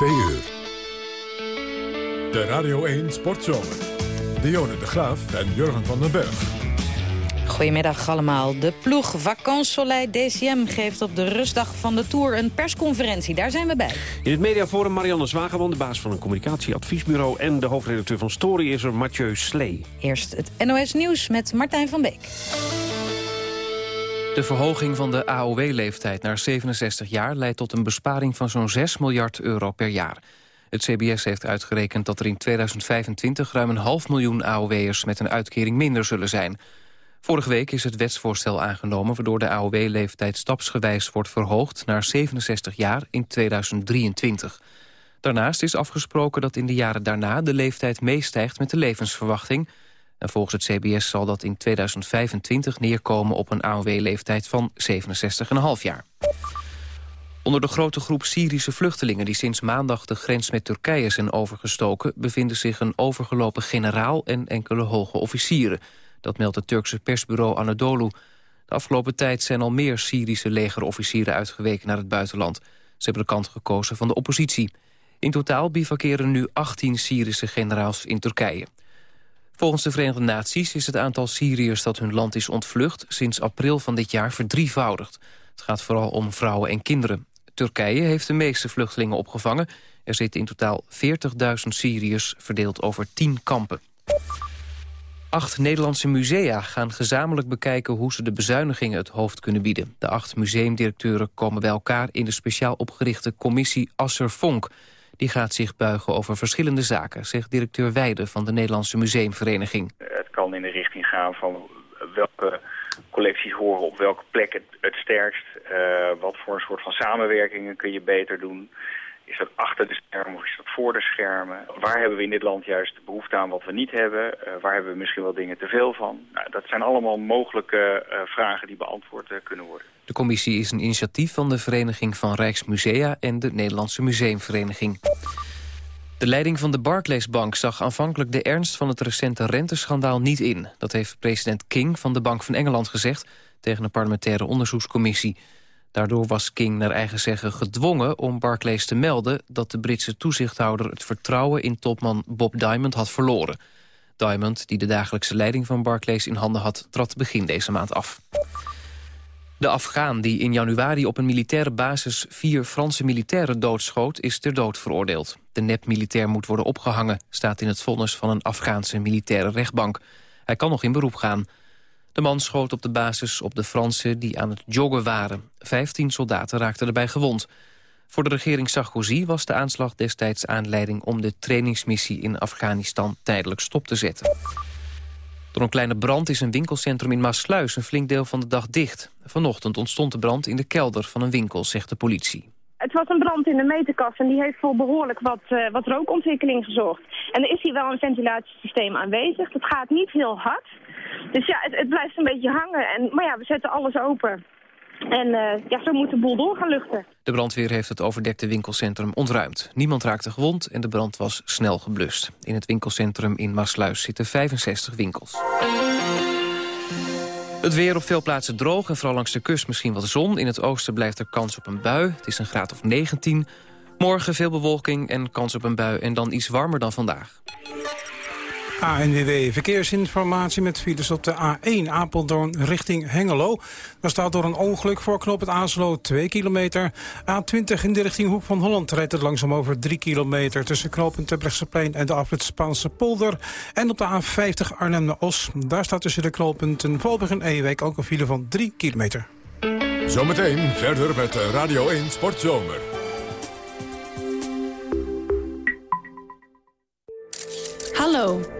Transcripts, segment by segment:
2 uur. De Radio 1 Sportzomer. Dionne de Graaf en Jurgen van den Berg. Goedemiddag allemaal. De ploeg Vacances Soleil DCM geeft op de rustdag van de Tour een persconferentie. Daar zijn we bij. In het mediaforum Marianne Zwageman, de baas van een communicatieadviesbureau... en de hoofdredacteur van Story is er Mathieu Slee. Eerst het NOS Nieuws met Martijn van Beek. De verhoging van de AOW-leeftijd naar 67 jaar... leidt tot een besparing van zo'n 6 miljard euro per jaar. Het CBS heeft uitgerekend dat er in 2025... ruim een half miljoen AOW'ers met een uitkering minder zullen zijn. Vorige week is het wetsvoorstel aangenomen... waardoor de AOW-leeftijd stapsgewijs wordt verhoogd naar 67 jaar in 2023. Daarnaast is afgesproken dat in de jaren daarna... de leeftijd meestijgt met de levensverwachting... En volgens het CBS zal dat in 2025 neerkomen op een AOW-leeftijd van 67,5 jaar. Onder de grote groep Syrische vluchtelingen die sinds maandag de grens met Turkije zijn overgestoken... bevinden zich een overgelopen generaal en enkele hoge officieren. Dat meldt het Turkse persbureau Anadolu. De afgelopen tijd zijn al meer Syrische legerofficieren uitgeweken naar het buitenland. Ze hebben de kant gekozen van de oppositie. In totaal bivakeren nu 18 Syrische generaals in Turkije. Volgens de Verenigde Naties is het aantal Syriërs dat hun land is ontvlucht... sinds april van dit jaar verdrievoudigd. Het gaat vooral om vrouwen en kinderen. Turkije heeft de meeste vluchtelingen opgevangen. Er zitten in totaal 40.000 Syriërs verdeeld over 10 kampen. Acht Nederlandse musea gaan gezamenlijk bekijken hoe ze de bezuinigingen het hoofd kunnen bieden. De acht museumdirecteuren komen bij elkaar in de speciaal opgerichte commissie Asser-Vonk. Die gaat zich buigen over verschillende zaken, zegt directeur Weide van de Nederlandse Museumvereniging. Het kan in de richting gaan van welke collecties horen op welke plek het, het sterkst. Uh, wat voor een soort van samenwerkingen kun je beter doen. Is dat achter de schermen of is dat voor de schermen? Waar hebben we in dit land juist behoefte aan wat we niet hebben? Uh, waar hebben we misschien wel dingen te veel van? Nou, dat zijn allemaal mogelijke uh, vragen die beantwoord kunnen worden. De commissie is een initiatief van de Vereniging van Rijksmusea... en de Nederlandse Museumvereniging. De leiding van de Barclays-bank zag aanvankelijk de ernst van het recente renteschandaal niet in. Dat heeft president King van de Bank van Engeland gezegd tegen een parlementaire onderzoekscommissie. Daardoor was King naar eigen zeggen gedwongen om Barclays te melden... dat de Britse toezichthouder het vertrouwen in topman Bob Diamond had verloren. Diamond, die de dagelijkse leiding van Barclays in handen had... trad begin deze maand af. De Afghaan die in januari op een militaire basis vier Franse militairen doodschoot, is ter dood veroordeeld. De nep-militair moet worden opgehangen, staat in het vonnis van een Afghaanse militaire rechtbank. Hij kan nog in beroep gaan. De man schoot op de basis op de Fransen die aan het joggen waren. Vijftien soldaten raakten erbij gewond. Voor de regering Sarkozy was de aanslag destijds aanleiding om de trainingsmissie in Afghanistan tijdelijk stop te zetten. Door een kleine brand is een winkelcentrum in Maasluis een flink deel van de dag dicht. Vanochtend ontstond de brand in de kelder van een winkel, zegt de politie. Het was een brand in de meterkast en die heeft voor behoorlijk wat, uh, wat rookontwikkeling gezorgd. En er is hier wel een ventilatiesysteem aanwezig. Het gaat niet heel hard. Dus ja, het, blijft een beetje hangen. En, maar ja, we zetten alles open. En uh, ja, zo moet de boel door gaan luchten. De brandweer heeft het overdekte winkelcentrum ontruimd. Niemand raakte gewond en de brand was snel geblust. In het winkelcentrum in Maasluis zitten 65 winkels. Het weer op veel plaatsen droog en vooral langs de kust misschien wat zon. In het oosten blijft er kans op een bui. Het is een graad of 19. Morgen veel bewolking en kans op een bui en dan iets warmer dan vandaag. ANWB Verkeersinformatie met files op de A1 Apeldoorn richting Hengelo. Daar staat door een ongeluk voor knop het Aaslo 2 kilometer. A20 in de richting Hoek van Holland rijdt het langzaam over 3 kilometer... tussen knooppunt Terbrechtseplein en de afrit Spaanse polder. En op de A50 Arnhem naar Os. Daar staat tussen de knooppunten Volburg en Ewijk ook een file van 3 kilometer. Zometeen verder met Radio 1 Sportzomer. Hallo.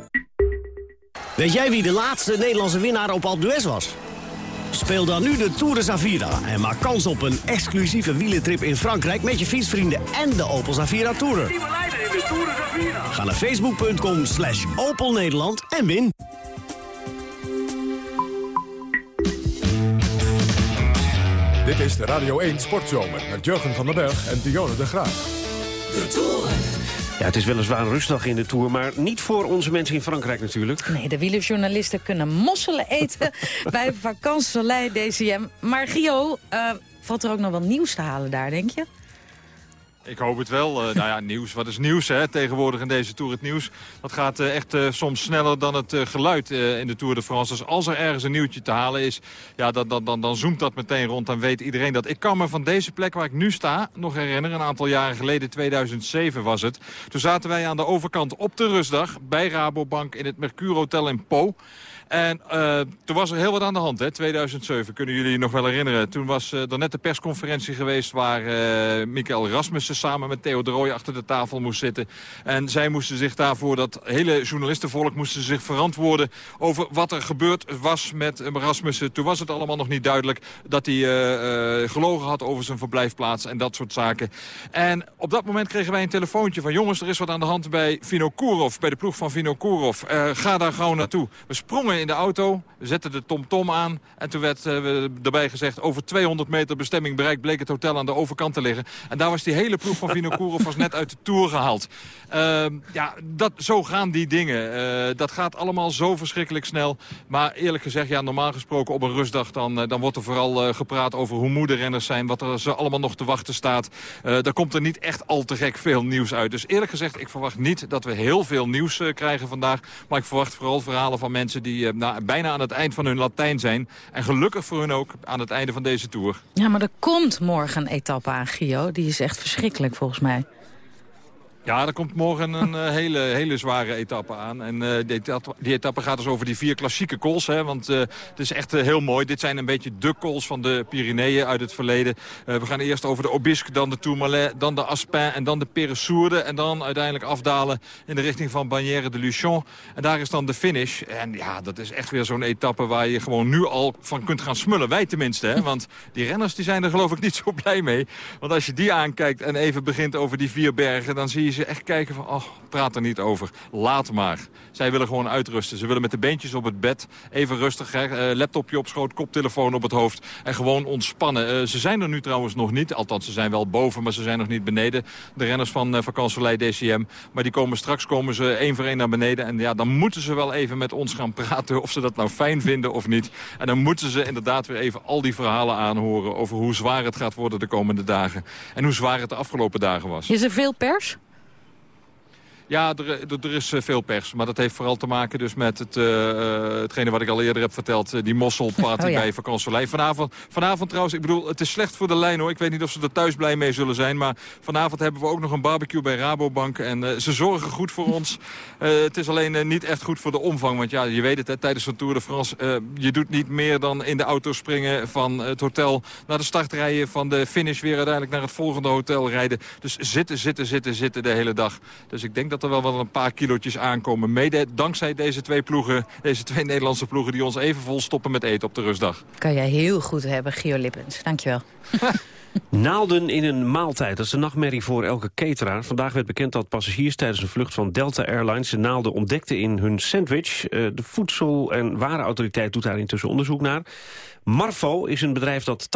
Weet jij wie de laatste Nederlandse winnaar op Alpe d'Huez was? Speel dan nu de Tour de Zavira en maak kans op een exclusieve wielentrip in Frankrijk... met je fietsvrienden en de Opel Zavira Tourer. Ga naar facebook.com slash Opel Nederland en win. Dit is de Radio 1 Sportzomer met Jurgen van den Berg en Dionne de Graaf. De Tour. Ja, het is weliswaar een rustdag in de Tour, maar niet voor onze mensen in Frankrijk natuurlijk. Nee, de wielerjournalisten kunnen mosselen eten bij Vacances Soleil DCM. Maar Gio, uh, valt er ook nog wel nieuws te halen daar, denk je? Ik hoop het wel. Uh, nou ja, nieuws. Wat is nieuws hè? tegenwoordig in deze Tour? Het nieuws dat gaat uh, echt uh, soms sneller dan het geluid in de Tour de France. Dus als er ergens een nieuwtje te halen is, ja, dan, dan zoomt dat meteen rond. Dan weet iedereen dat. Ik kan me van deze plek waar ik nu sta nog herinneren. Een aantal jaren geleden, 2007 was het. Toen zaten wij aan de overkant op de rustdag bij Rabobank in het Mercure Hotel in Po. En toen was er heel wat aan de hand, hè, 2007, kunnen jullie je nog wel herinneren. Toen was uh, er net de persconferentie geweest waar uh, Rasmussen samen met Theo de achter de tafel moest zitten. En zij moesten zich daarvoor, dat hele journalistenvolk moesten zich verantwoorden over wat er gebeurd was met Rasmussen. Toen was het allemaal nog niet duidelijk dat hij gelogen had over zijn verblijfplaats en dat soort zaken. En op dat moment kregen wij een telefoontje van jongens, er is wat aan de hand bij Vino Kourov, bij de ploeg van Vino Kourov. ga daar gewoon naartoe. We sprongen in de auto, zetten de TomTom -tom aan... en toen werd uh, erbij gezegd... over 200 meter bestemming bereikt bleek het hotel aan de overkant te liggen. En daar was die hele ploeg van Vinokourov was net uit de Tour gehaald. Uh, ja, dat, zo gaan die dingen. Uh, dat gaat allemaal zo verschrikkelijk snel. Maar eerlijk gezegd, ja, normaal gesproken op een rustdag... dan, dan wordt er vooral gepraat over hoe moe de renners zijn... wat er ze allemaal nog te wachten staat. daar komt er niet echt al te gek veel nieuws uit. Dus eerlijk gezegd, ik verwacht niet dat we heel veel nieuws krijgen vandaag. Maar ik verwacht vooral verhalen van mensen die nou, bijna aan het eind van hun Latijn zijn. En gelukkig voor hun ook aan het einde van deze Tour. Ja, maar er komt morgen een etappe aan, Gio. Die is echt verschrikkelijk volgens mij. Ja, er komt morgen een uh, hele, hele zware etappe aan. En uh, die, etappe, gaat dus over die vier klassieke kools. Hè, want uh, het is echt heel mooi. Dit zijn een beetje de kools van de Pyreneeën uit het verleden. we gaan eerst over de Obisque, dan de Tourmalet, dan de Aspin en dan de Peresourde. En dan uiteindelijk afdalen in de richting van Bagnères de Luchon. En daar is dan de finish. En ja, dat is echt weer zo'n etappe waar je gewoon nu al van kunt gaan smullen. Wij tenminste, hè, want die renners die zijn er geloof ik niet zo blij mee. Want als je die aankijkt en even begint over die vier bergen... dan zie je ze echt kijken van, oh, praat er niet over. Laat maar. Zij willen gewoon uitrusten. Ze willen met de beentjes op het bed even rustig, hè, laptopje op schoot, koptelefoon op het hoofd en gewoon ontspannen. Uh, ze zijn er nu trouwens nog niet. Althans, ze zijn wel boven, maar ze zijn nog niet beneden. De renners van uh, Vakansolei DCM. Maar die komen straks komen ze één voor één naar beneden. En ja, dan moeten ze wel even met ons gaan praten of ze dat nou fijn vinden of niet. En dan moeten ze inderdaad weer even al die verhalen aanhoren over hoe zwaar het gaat worden de komende dagen. En hoe zwaar het de afgelopen dagen was. Is er veel pers? Ja, er, er, is eh, veel pers. Maar dat heeft vooral te maken dus met het, uh, hetgene wat ik al eerder heb verteld. die mosselparty oh, ja. bij Vakansolei. Vanavond, vanavond trouwens, ik bedoel, het is slecht voor de lijn hoor. Ik weet niet of ze er thuis blij mee zullen zijn. Maar vanavond hebben we ook nog een barbecue bij Rabobank. En ze zorgen goed voor ons. het is alleen niet echt goed voor de omvang. Want ja, je weet het, hè, tijdens een Tour de France... je doet niet meer dan in de auto springen van het hotel... naar de start rijden, van de finish weer uiteindelijk naar het volgende hotel rijden. Dus zitten, zitten, zitten, zitten de hele dag. Dus ik denk dat er wel wel een paar kilootjes aankomen. Mede dankzij deze twee ploegen, deze twee Nederlandse ploegen... die ons even vol stoppen met eten op de rustdag. Kan jij heel goed hebben, Gio Lippens. Dankjewel. Naalden in een maaltijd, dat is de nachtmerrie voor elke cateraar. Vandaag werd bekend dat passagiers tijdens een vlucht van Delta Airlines... de naalden ontdekten in hun sandwich. Eh, de Voedsel- en Warenautoriteit doet daar intussen onderzoek naar. Marvo is een bedrijf dat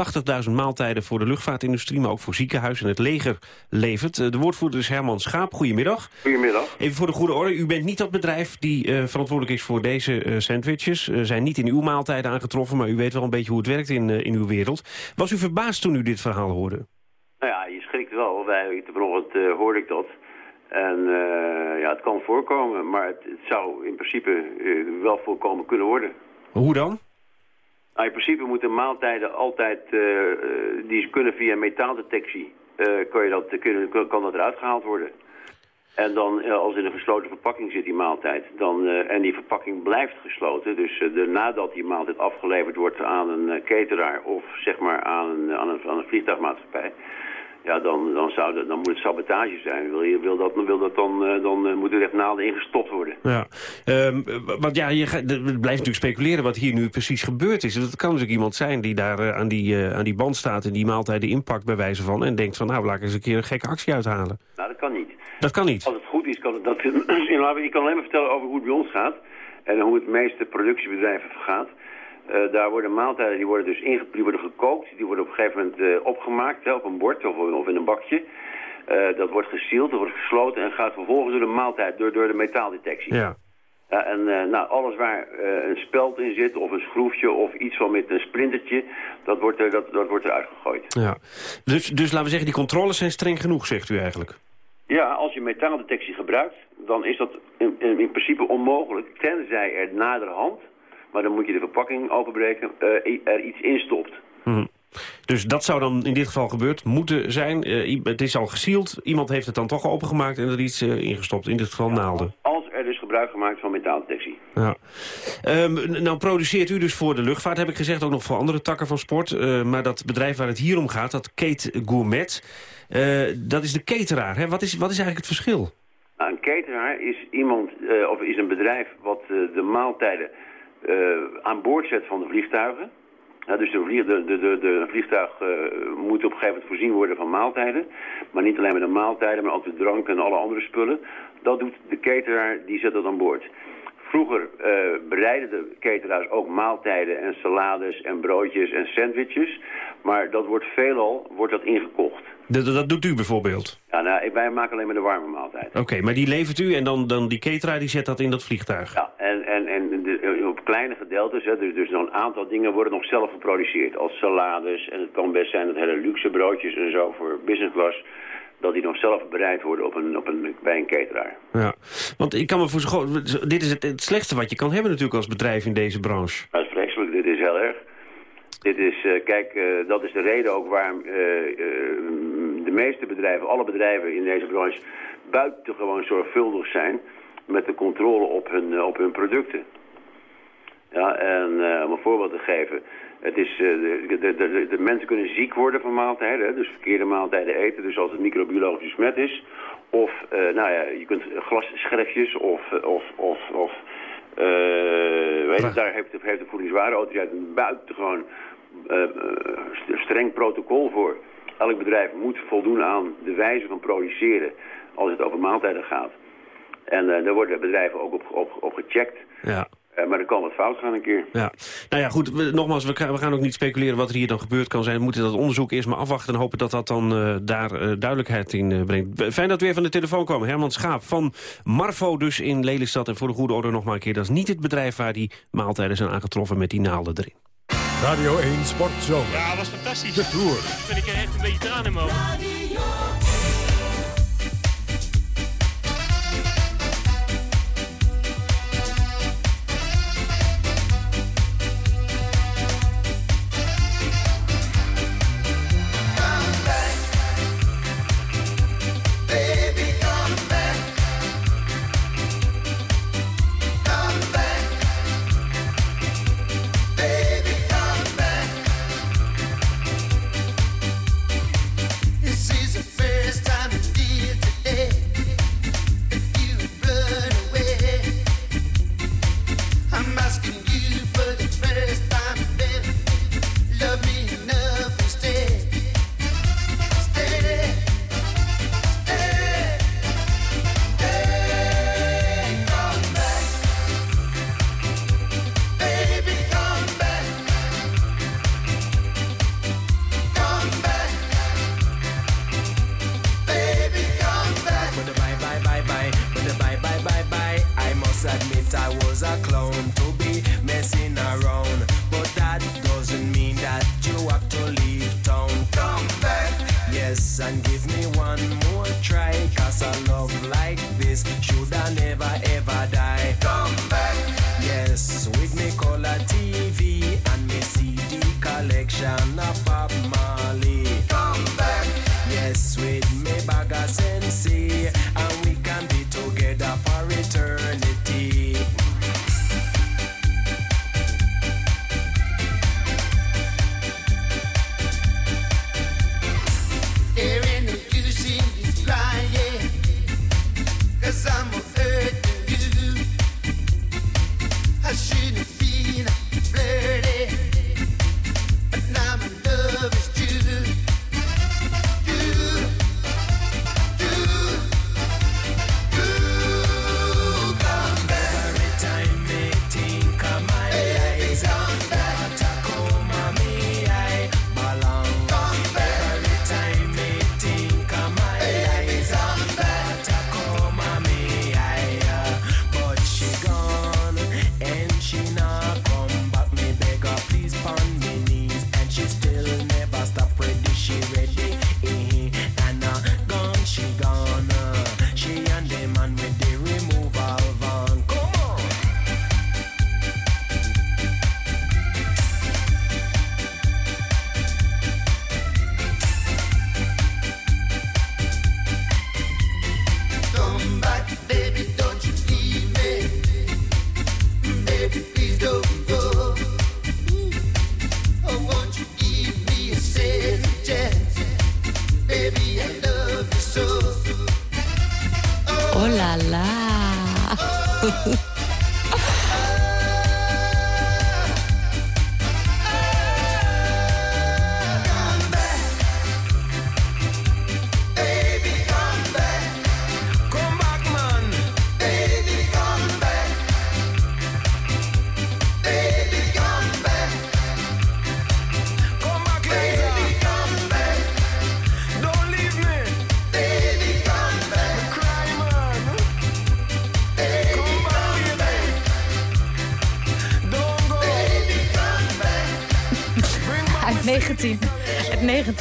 80.000 maaltijden voor de luchtvaartindustrie... maar ook voor ziekenhuizen en het leger levert. Eh, de woordvoerder is Herman Schaap. Goedemiddag. Goedemiddag. Even voor de goede orde. U bent niet dat bedrijf die uh, verantwoordelijk is voor deze uh, sandwiches. Uh, zijn niet in uw maaltijden aangetroffen... maar u weet wel een beetje hoe het werkt in, in uw wereld. Was u verbaasd toen u dit verhaal hoorde? Nou ja, je schrikt wel. Wij, vanochtend hoorde ik dat... En ja, het kan voorkomen, maar het, het zou in principe wel voorkomen kunnen worden. Hoe dan? Nou, in principe moeten maaltijden altijd, uh, die kunnen via metaaldetectie, kan, je dat, kunnen, kan dat eruit gehaald worden. En dan, als in een gesloten verpakking zit die maaltijd, dan, en die verpakking blijft gesloten, dus de, nadat die maaltijd afgeleverd wordt aan een cateraar of zeg maar aan een, aan een, aan een vliegtuigmaatschappij, ja, dan, dan, zou dat, dan moet het sabotage zijn. Wil, je, wil, dat, wil dat dan, dan moet er echt naalden ingestopt worden. Ja, um, want ja, je blijft natuurlijk speculeren wat hier nu precies gebeurd is. Dat kan natuurlijk iemand zijn die daar aan, die, aan die band staat... en die maaltijden inpakt bij wijze van... en denkt van, nou, laat ik eens een keer een gekke actie uithalen. Nou, dat kan niet. Dat kan niet? Als het goed is, kan het dat... ik kan alleen maar vertellen over hoe het bij ons gaat. En hoe het meeste productiebedrijven gaat. Uh, daar worden maaltijden, die worden dus inge die worden gekookt. Die worden op een gegeven moment uh, opgemaakt hè, op een bord of, of in een bakje. Uh, dat wordt gesield, dat wordt gesloten en gaat vervolgens door de maaltijd, door, door de metaaldetectie. Ja. En uh, nou, alles waar een speld in zit, of een schroefje, of iets van met een splintertje, dat wordt, er, dat, dat wordt eruit gegooid. Ja. Dus, dus laten we zeggen, die controles zijn streng genoeg, zegt u eigenlijk? Ja, als je metaaldetectie gebruikt, dan is dat in, in, in principe onmogelijk, tenzij er naderhand, maar dan moet je de verpakking openbreken, uh, er iets in stopt. Hmm. Dus dat zou dan in dit geval gebeurd moeten zijn. Uh, het is al gesield, iemand heeft het dan toch opengemaakt en er iets uh, ingestopt. In dit geval ja, naalden. Als er dus gebruik gemaakt van metaaldetectie. Ja. Um, nou produceert u dus voor de luchtvaart, heb ik gezegd, ook nog voor andere takken van sport. Maar dat bedrijf waar het hier om gaat, dat Kate Gourmet, dat is de cateraar. Hè? Wat, is, wat is eigenlijk het verschil? Nou, een cateraar is iemand, of is een bedrijf wat de maaltijden aan boord zet van de vliegtuigen. Dus de, de, de, de, vliegtuig moet op een gegeven moment voorzien worden van maaltijden. Maar niet alleen met de maaltijden, maar ook de drank en alle andere spullen. Dat doet de cateraar, die zet dat aan boord. Vroeger bereiden de cateraars ook maaltijden en salades en broodjes en sandwiches. Maar dat wordt veelal wordt dat ingekocht. Dat, dat doet u bijvoorbeeld? Ja, nou, wij maken alleen maar de warme maaltijd. Oké, okay, maar die levert u en dan, dan die cateraar die zet dat in dat vliegtuig? Ja, en, en, en de, op kleine gedeeltes, hè, dus, dus een aantal dingen worden nog zelf geproduceerd. Als salades en het kan best zijn dat hele luxe broodjes en zo voor business class dat die nog zelf bereid worden op een, op een, bij een cateraar. Ja, want ik kan me voor dit is het, het slechtste wat je kan hebben natuurlijk als bedrijf in deze branche. Dat is vreselijk, dit is heel erg. Dit is, uh, kijk, uh, dat is de reden ook waarom uh, de meeste bedrijven, alle bedrijven in deze branche, buitengewoon zorgvuldig zijn met de controle op hun, op hun producten. Ja, en om een voorbeeld te geven, het is, de, de, de, de, mensen kunnen ziek worden van maaltijden, dus verkeerde maaltijden eten, dus als het microbiologisch besmet is. Of, nou ja, je kunt glasscherfjes of, of, of, of weet je, daar heeft, heeft de voedingswarenautoriteit een buitengewoon streng protocol voor. Elk bedrijf moet voldoen aan de wijze van produceren als het over maaltijden gaat. En uh, daar worden bedrijven ook op, op, op gecheckt. Ja. Uh, maar er kan wat fout gaan een keer. Ja. Nou ja, goed, we, nogmaals, we, we, gaan ook niet speculeren wat er hier dan gebeurd kan zijn. We moeten dat onderzoek eerst maar afwachten en hopen dat dat dan uh, daar uh, duidelijkheid in brengt. Fijn dat we weer van de telefoon komen. Herman Schaap van Marvo dus in Lelystad. En voor de goede orde nog maar een keer, dat is niet het bedrijf waar die maaltijden zijn aangetroffen met die naalden erin. Radio 1 Sportzomer. Ja, was fantastisch. De Tour. Ben ik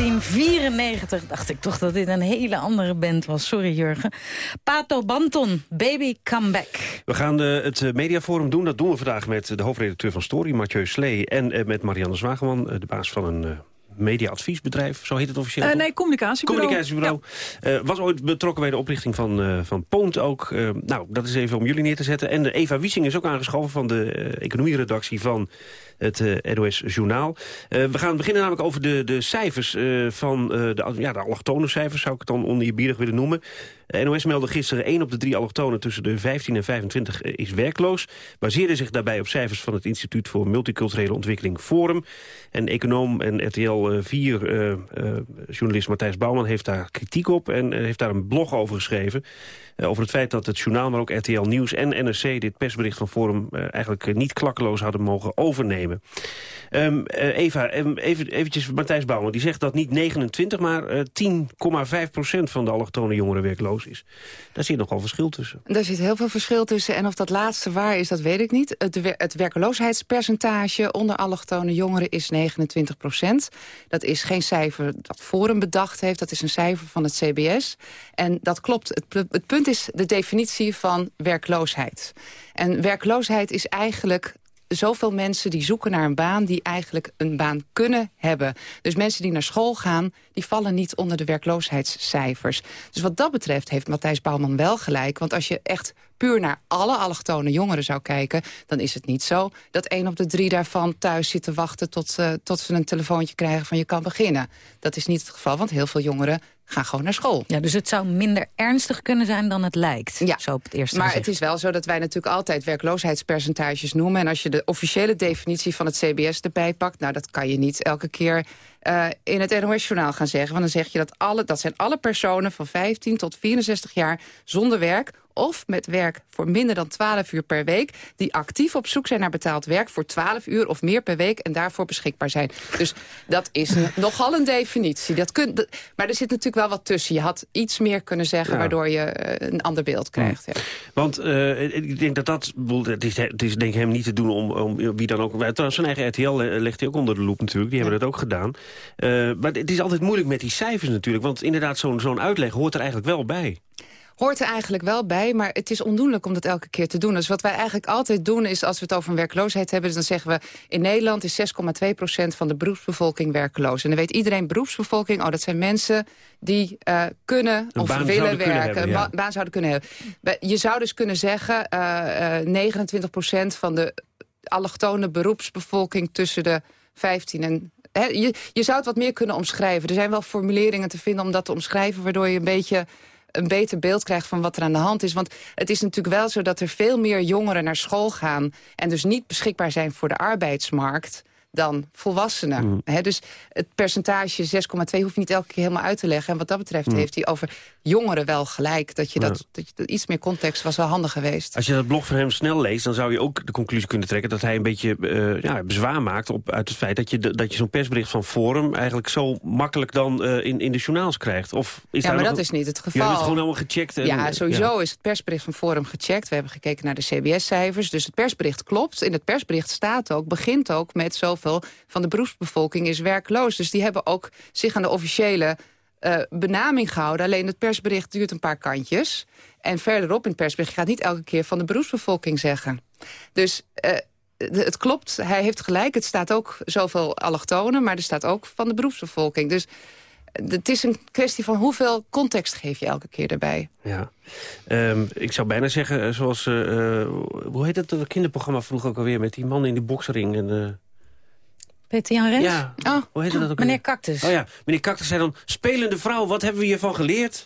1994 dacht ik toch dat dit een hele andere band was. Sorry, Jurgen. Pato Banton, Baby Come Back. We gaan eh, het eh, mediaforum doen. Dat doen we vandaag met de hoofdredacteur van Story, Mathieu Slee... en eh, met Marianne Zwageman, eh, de baas van een... Mediaadviesbedrijf, zo heet het officieel? Eh, nee, communicatiebureau. Communicatiebureau. Eh, was ooit betrokken bij de oprichting van, eh, van Poont ook. Nou, dat is even om jullie neer te zetten. En Eva Wiesing is ook aangeschoven van de economieredactie van het NOS Journaal. We gaan beginnen namelijk over de, de cijfers van de, ja, de allochtone cijfers, zou ik het dan oneerbiedig willen noemen. De NOS meldde gisteren 1 op de drie allochtonen tussen de 15 en 25 is werkloos. Baseerde zich daarbij op cijfers van het Instituut voor Multiculturele Ontwikkeling Forum. En econoom en RTL 4 eh, eh, journalist Matthijs Bouwman heeft daar kritiek op en eh, heeft daar een blog over geschreven. Eh, over het feit dat het journaal, maar ook RTL Nieuws en NRC... dit persbericht van Forum eh, eigenlijk eh, niet klakkeloos hadden mogen overnemen. Ehm, eh, Eva, em, even, eventjes Matthijs Bouwman, die zegt dat niet 29... maar eh, 10,5 procent van de allochtone jongeren werkloos is. Daar zit nogal verschil tussen. Daar zit heel veel verschil tussen. En of dat laatste waar is, dat weet ik niet. Het, het werkloosheidspercentage onder allochtone jongeren is 29 procent. Dat is geen cijfer dat Forum bedacht heeft. Dat is een cijfer van het CBS. En dat klopt. Het punt is de definitie van werkloosheid. En werkloosheid is eigenlijk zoveel mensen die zoeken naar een baan... die eigenlijk een baan kunnen hebben. Dus mensen die naar school gaan, die vallen niet onder de werkloosheidscijfers. Dus wat dat betreft heeft Matthijs Bouwman wel gelijk. Want als je echt puur naar alle allochtone jongeren zou kijken... dan is het niet zo dat één op de drie daarvan thuis zit te wachten... tot, eh, tot ze een telefoontje krijgen van je kan beginnen. Dat is niet het geval, want heel veel jongeren gaan gewoon naar school. Ja, dus het zou minder ernstig kunnen zijn dan het lijkt. Ja, zo op het eerste maar gezicht. het is wel zo dat wij natuurlijk altijd werkloosheidspercentages noemen. En als je de officiële definitie van het CBS erbij pakt... nou, dat kan je niet elke keer eh, in het NOS-journaal gaan zeggen. Want dan zeg je dat alle, dat zijn alle personen van 15 tot 64 jaar zonder werk of met werk voor minder dan 12 uur per week... die actief op zoek zijn naar betaald werk voor 12 uur of meer per week... en daarvoor beschikbaar zijn. Dus dat is nogal een definitie. Dat kun, dat- maar er zit natuurlijk wel wat tussen. Je had iets meer kunnen zeggen... Ja. waardoor je eh, een ander beeld krijgt. Ja. Want eh, ik denk dat dat... Het is, het is denk ik hem niet te doen om, om wie dan ook... Trouwens, zijn eigen RTL eh, legt hij ook onder de loep natuurlijk. Die hebben dat ook gedaan. Maar het is altijd moeilijk met die cijfers natuurlijk. Want inderdaad, zo'n zo'n uitleg hoort er eigenlijk wel bij. Hoort er eigenlijk wel bij, maar het is ondoenlijk om dat elke keer te doen. Dus wat wij eigenlijk altijd doen is, als we het over een werkloosheid hebben... dan zeggen we, in Nederland is 6,2 procent van de beroepsbevolking werkloos. En dan weet iedereen, beroepsbevolking, oh, dat zijn mensen die eh, kunnen Een of willen werken. hebben, een ja. ba- baan zouden kunnen hebben. Je zou dus kunnen zeggen, eh, eh, 29 procent van de allochtone beroepsbevolking tussen de 15 en... Je, je zou het wat meer kunnen omschrijven. Er zijn wel formuleringen te vinden om dat te omschrijven... waardoor je een beetje een beter beeld krijgt van wat er aan de hand is. Want het is natuurlijk wel zo dat er veel meer jongeren naar school gaan... en dus niet beschikbaar zijn voor de arbeidsmarkt dan volwassenen. Hè, dus het percentage 6,2 hoef je niet elke keer helemaal uit te leggen. En wat dat betreft Mm. heeft hij over jongeren wel gelijk. Dat je dat, Ja. dat, je iets meer context was wel handig geweest. Als je dat blog van hem snel leest, dan zou je ook de conclusie kunnen trekken... dat hij een beetje eh, ja, bezwaar maakt op, uit het feit dat je, dat je zo'n persbericht van Forum... eigenlijk zo makkelijk dan eh, in, in de journaals krijgt. Of is ja, maar dat een- is niet het Je geval. hebt het gewoon allemaal gecheckt. En, ja, sowieso ja. is het persbericht van Forum gecheckt. We hebben gekeken naar de CBS-cijfers. Dus het persbericht klopt. In het persbericht staat ook, begint ook met van de beroepsbevolking is werkloos. Dus die hebben ook zich aan de officiële eh, benaming gehouden. Alleen het persbericht duurt een paar kantjes. En verderop in het persbericht gaat niet elke keer van de beroepsbevolking zeggen. Dus eh, de- het klopt, hij heeft gelijk. Het staat ook zoveel allochtonen, maar er staat ook van de beroepsbevolking. Dus eh, het is een kwestie van hoeveel context geef je elke keer erbij. Ja. Ehm, ik zou bijna zeggen, zoals... eh, hoe heet dat kinderprogramma vroeger ook alweer... met die man in die boksering en... Peter Jan Rens? Ja, hoe heette dat ook Meneer? Cactus. Oh ja, meneer Cactus zei dan... Spelende vrouw, wat hebben we hiervan geleerd?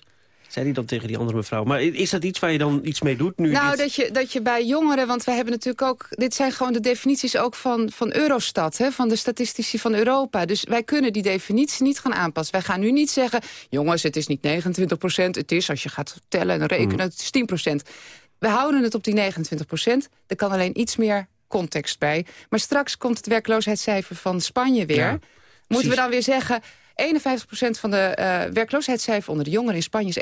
Zei hij dan tegen die andere mevrouw. Maar is dat iets waar je dan iets mee doet nu? nou, dit- dat, je, dat je bij jongeren, want we hebben natuurlijk ook... dit zijn gewoon de definities ook van, van Eurostat, hè, van de statistici van Europa. Dus wij kunnen die definitie niet gaan aanpassen. Wij gaan nu niet zeggen, jongens, het is niet 29 procent. Het is, als je gaat tellen en rekenen, Mm. het is 10 procent. We houden het op die 29 procent. Er kan alleen iets meer context bij. Maar straks komt het werkloosheidscijfer van Spanje weer. Ja, Moeten we dan weer zeggen... 51% van de eh, werkloosheidscijfer onder de jongeren in Spanje is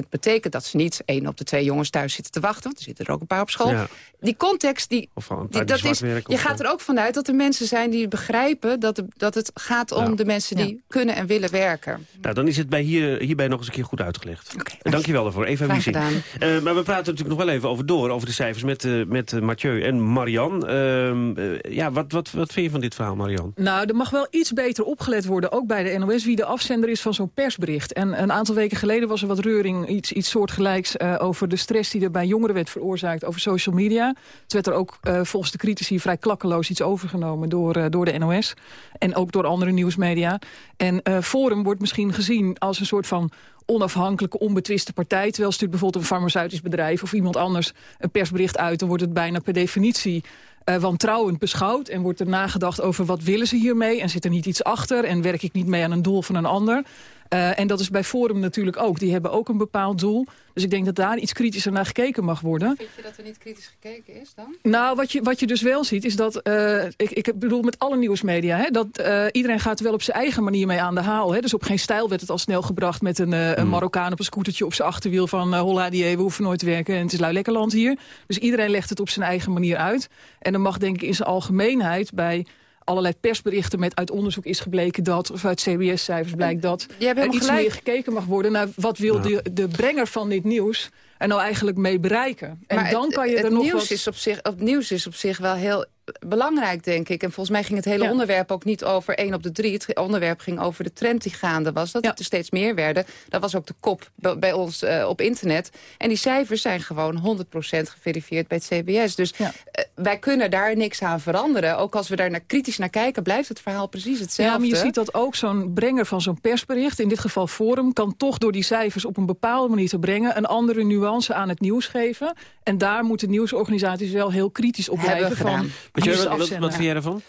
51%. Betekent dat ze niet één op de twee jongens thuis zitten te wachten. Want er zitten er ook een paar op school. Ja. Die context, die, Of van die- dat is, je gaat er ook vanuit dat er mensen zijn die begrijpen... dat, de- dat het gaat om Ja. de mensen die kunnen en willen werken. Nou, dan is het bij hier, hierbij nog eens een keer goed uitgelegd. En Dank je wel daarvoor. Eva Graag Wiesing. gedaan. Eh, maar we praten natuurlijk nog wel even over door, over de cijfers... met, eh, met eh, Mathieu en Marian. Ehm, eh, ja, wat, wat, wat vind je van dit verhaal, Marian? Nou, er mag wel iets beter opgelet worden, ook bij de NOS... wie de afzender is van zo'n persbericht. En een aantal weken geleden was er wat reuring, iets, iets soortgelijks... eh, over de stress die er bij jongeren werd veroorzaakt over social media. Het werd er ook eh, volgens de critici vrij klakkeloos iets overgenomen... door, eh, door de NOS en ook door andere nieuwsmedia. En Forum wordt misschien gezien als een soort van onafhankelijke, onbetwiste partij. Terwijl stuurt bijvoorbeeld een farmaceutisch bedrijf of iemand anders een persbericht uit... dan wordt het bijna per definitie eh, wantrouwend beschouwd. En wordt er nagedacht over wat willen ze hiermee. En zit er niet iets achter. En werk ik niet mee aan een doel van een ander. Eh, en dat is bij Forum natuurlijk ook. Die hebben ook een bepaald doel. Dus ik denk dat daar iets kritischer naar gekeken mag worden. Vind je dat er niet kritisch gekeken is dan? Nou, wat je, wat je dus wel ziet, is dat... eh, ik, ik bedoel met alle nieuwsmedia... Hè, dat eh, iedereen gaat er wel op zijn eigen manier mee aan de haal. Hè. Dus op geen stijl werd het al snel gebracht... met een, eh, een Marokkaan op een scootertje op zijn achterwiel... van uh, holla die we hoeven nooit te werken en het is lui lekker land hier. Dus iedereen legt het op zijn eigen manier uit. En dan mag denk ik in zijn algemeenheid... bij allerlei persberichten met uit onderzoek is gebleken dat... of uit CBS-cijfers blijkt dat... Er iets gelijk. meer gekeken mag worden... naar wat wil Ja. de, de brenger van dit nieuws... er nou eigenlijk mee bereiken. En Maar dan het, kan je het er nog nieuws wat... is op zich, het nieuws is op zich wel heel belangrijk, denk ik. En volgens mij ging het hele Ja. onderwerp ook niet over één op de drie. Het onderwerp ging over de trend die gaande was. Dat het er steeds meer werden. Dat was ook de kop bij- bij ons eh, op internet. En die cijfers zijn gewoon 100% geverifieerd bij het CBS. Dus eh, wij kunnen daar niks aan veranderen. Ook als we daar naar, kritisch naar kijken, blijft het verhaal precies hetzelfde. Ja, maar je ziet dat ook zo'n brenger van zo'n persbericht... in dit geval Forum, kan toch door die cijfers op een bepaalde manier te brengen... een andere nuance aan het nieuws geven. En daar moeten nieuwsorganisaties wel heel kritisch op blijven. Van, wie is de afzender? ervan?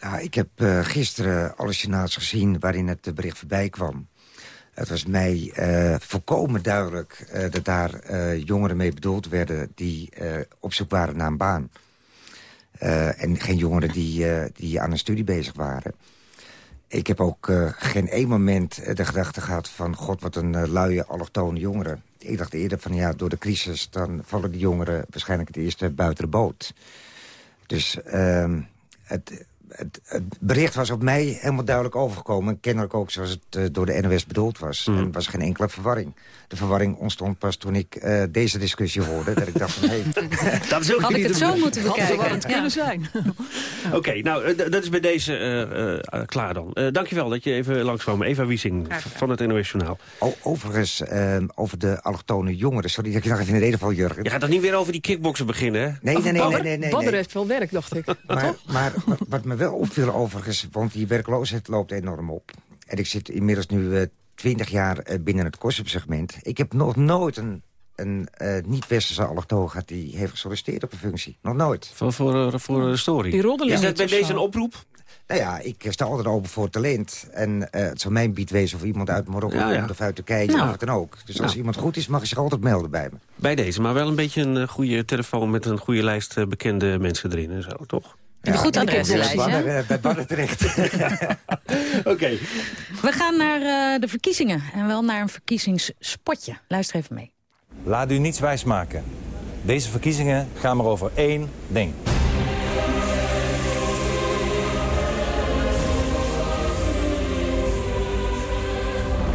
Nou, ik heb eh, gisteren alle journaals gezien waarin het bericht voorbij kwam. Het was mij eh, volkomen duidelijk eh, dat daar eh, jongeren mee bedoeld werden... die eh, op zoek waren naar een baan. Eh, en geen jongeren die, eh, die aan een studie bezig waren. Ik heb ook eh, geen één moment de gedachte gehad van... god, wat een luie, allochtone jongeren. Ik dacht eerder van, ja, door de crisis... dan vallen die jongeren waarschijnlijk het eerste buiten de boot. Dus ehm, het, het, het bericht was op mij helemaal duidelijk overgekomen. Kennelijk ook zoals het eh, door de NOS bedoeld was. En er was geen enkele verwarring. De verwarring ontstond pas toen ik eh, deze discussie hoorde. dat ik dacht van, hé... Dat is ook Had ik niet het zo moeten Had bekijken? verwarrend Ja. kunnen zijn. Oké, nou, eh, dat is bij deze eh, eh, klaar dan. Eh, dankjewel dat je even langskwam. Eva Wiesing Graag van het NOS Journaal. O- overigens, ehm, over de allochtone jongeren. Sorry dat ik nog even in de reden val, Jurgen. Je gaat toch niet weer over die kickboksen beginnen, hè? Nee, nee, nee, nee, nee, nee, Badder heeft wel werk, dacht ik. Maar, maar wat, wat me wel opviel overigens, want die werkloosheid loopt enorm op. En ik zit inmiddels nu eh, twintig jaar eh, binnen het segment. Ik heb nog nooit een, een eh, niet-westerse allochtoon gehad die heeft gesolliciteerd op een functie. Nog nooit. Voor, voor, voor de story. Die roddelen Is dat bij deze een oproep? Nou ja, ik sta altijd open voor talent. En eh, het zou mijn bied wezen of iemand uit Marokko Ja, ja. komt of uit Turkije Nou. of wat dan ook. Dus als Nou. iemand goed is, mag hij zich altijd melden bij me. Bij deze, maar wel een beetje een goede telefoon... met een goede lijst bekende mensen erin en zo, toch? Een goed Bij? Badder, eh, bij Badder terecht. Oké. We gaan naar eh, de verkiezingen en wel naar een verkiezingsspotje. Luister even mee. Laat u niets wijsmaken. Deze verkiezingen gaan maar over één ding.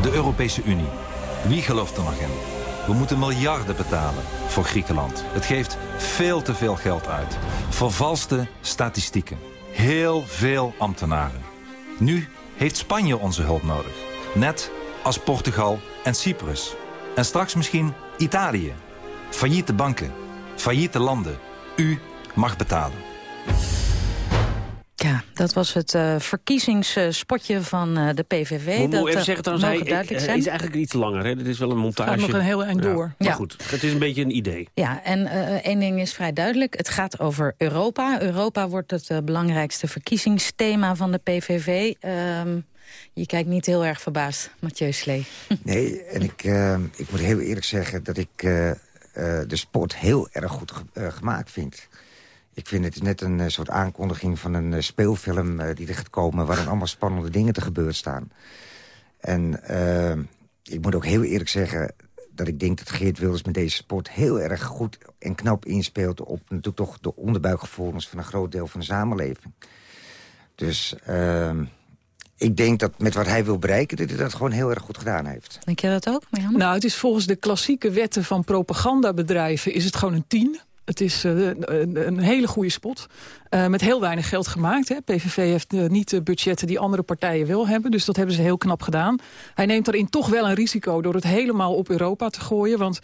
De Europese Unie. Wie gelooft er nog in? We moeten miljarden betalen voor Griekenland. Het geeft veel te veel geld uit. Vervalste statistieken. Heel veel ambtenaren. Nu heeft Spanje onze hulp nodig. Net als Portugal en Cyprus. En straks misschien Italië. Failliete banken. Failliete landen. U mag betalen. Ja, dat was het eh, verkiezingsspotje van eh, de PVV. Moet dat even eh, zeggen trouwens, hij, mogen duidelijk hij zijn. is eigenlijk iets langer. Hè? Dit is wel een montage. nog een heel eind Ja, door. Maar Ja. goed, het is een beetje een idee. Ja, en eh, één ding is vrij duidelijk. Het gaat over Europa. Europa wordt het belangrijkste verkiezingsthema van de PVV. Ehm, je kijkt niet heel erg verbaasd, Mathieu Slee. Nee, en ik, eh, ik moet heel eerlijk zeggen dat ik eh, eh, de sport heel erg goed ge- gemaakt vind. Ik vind het net een eh, soort aankondiging van een eh, speelfilm eh, die er gaat komen... waarin allemaal spannende dingen te gebeuren staan. En ik moet ook heel eerlijk zeggen dat ik denk dat Geert Wilders met deze sport heel erg goed en knap inspeelt... op natuurlijk toch de onderbuikgevoelens van een groot deel van de samenleving. Dus eh, ik denk dat met wat hij wil bereiken... dat hij dat gewoon heel erg goed gedaan heeft. Denk je dat ook, Marianne? Nou, het is volgens de klassieke wetten van propagandabedrijven... is het gewoon een tien. Het is eh, een, hele goede spot. Eh, met heel weinig geld gemaakt. PVV heeft eh, niet de budgetten die andere partijen wel hebben. Dus dat hebben ze heel knap gedaan. Hij neemt daarin toch wel een risico door het helemaal op Europa te gooien. Want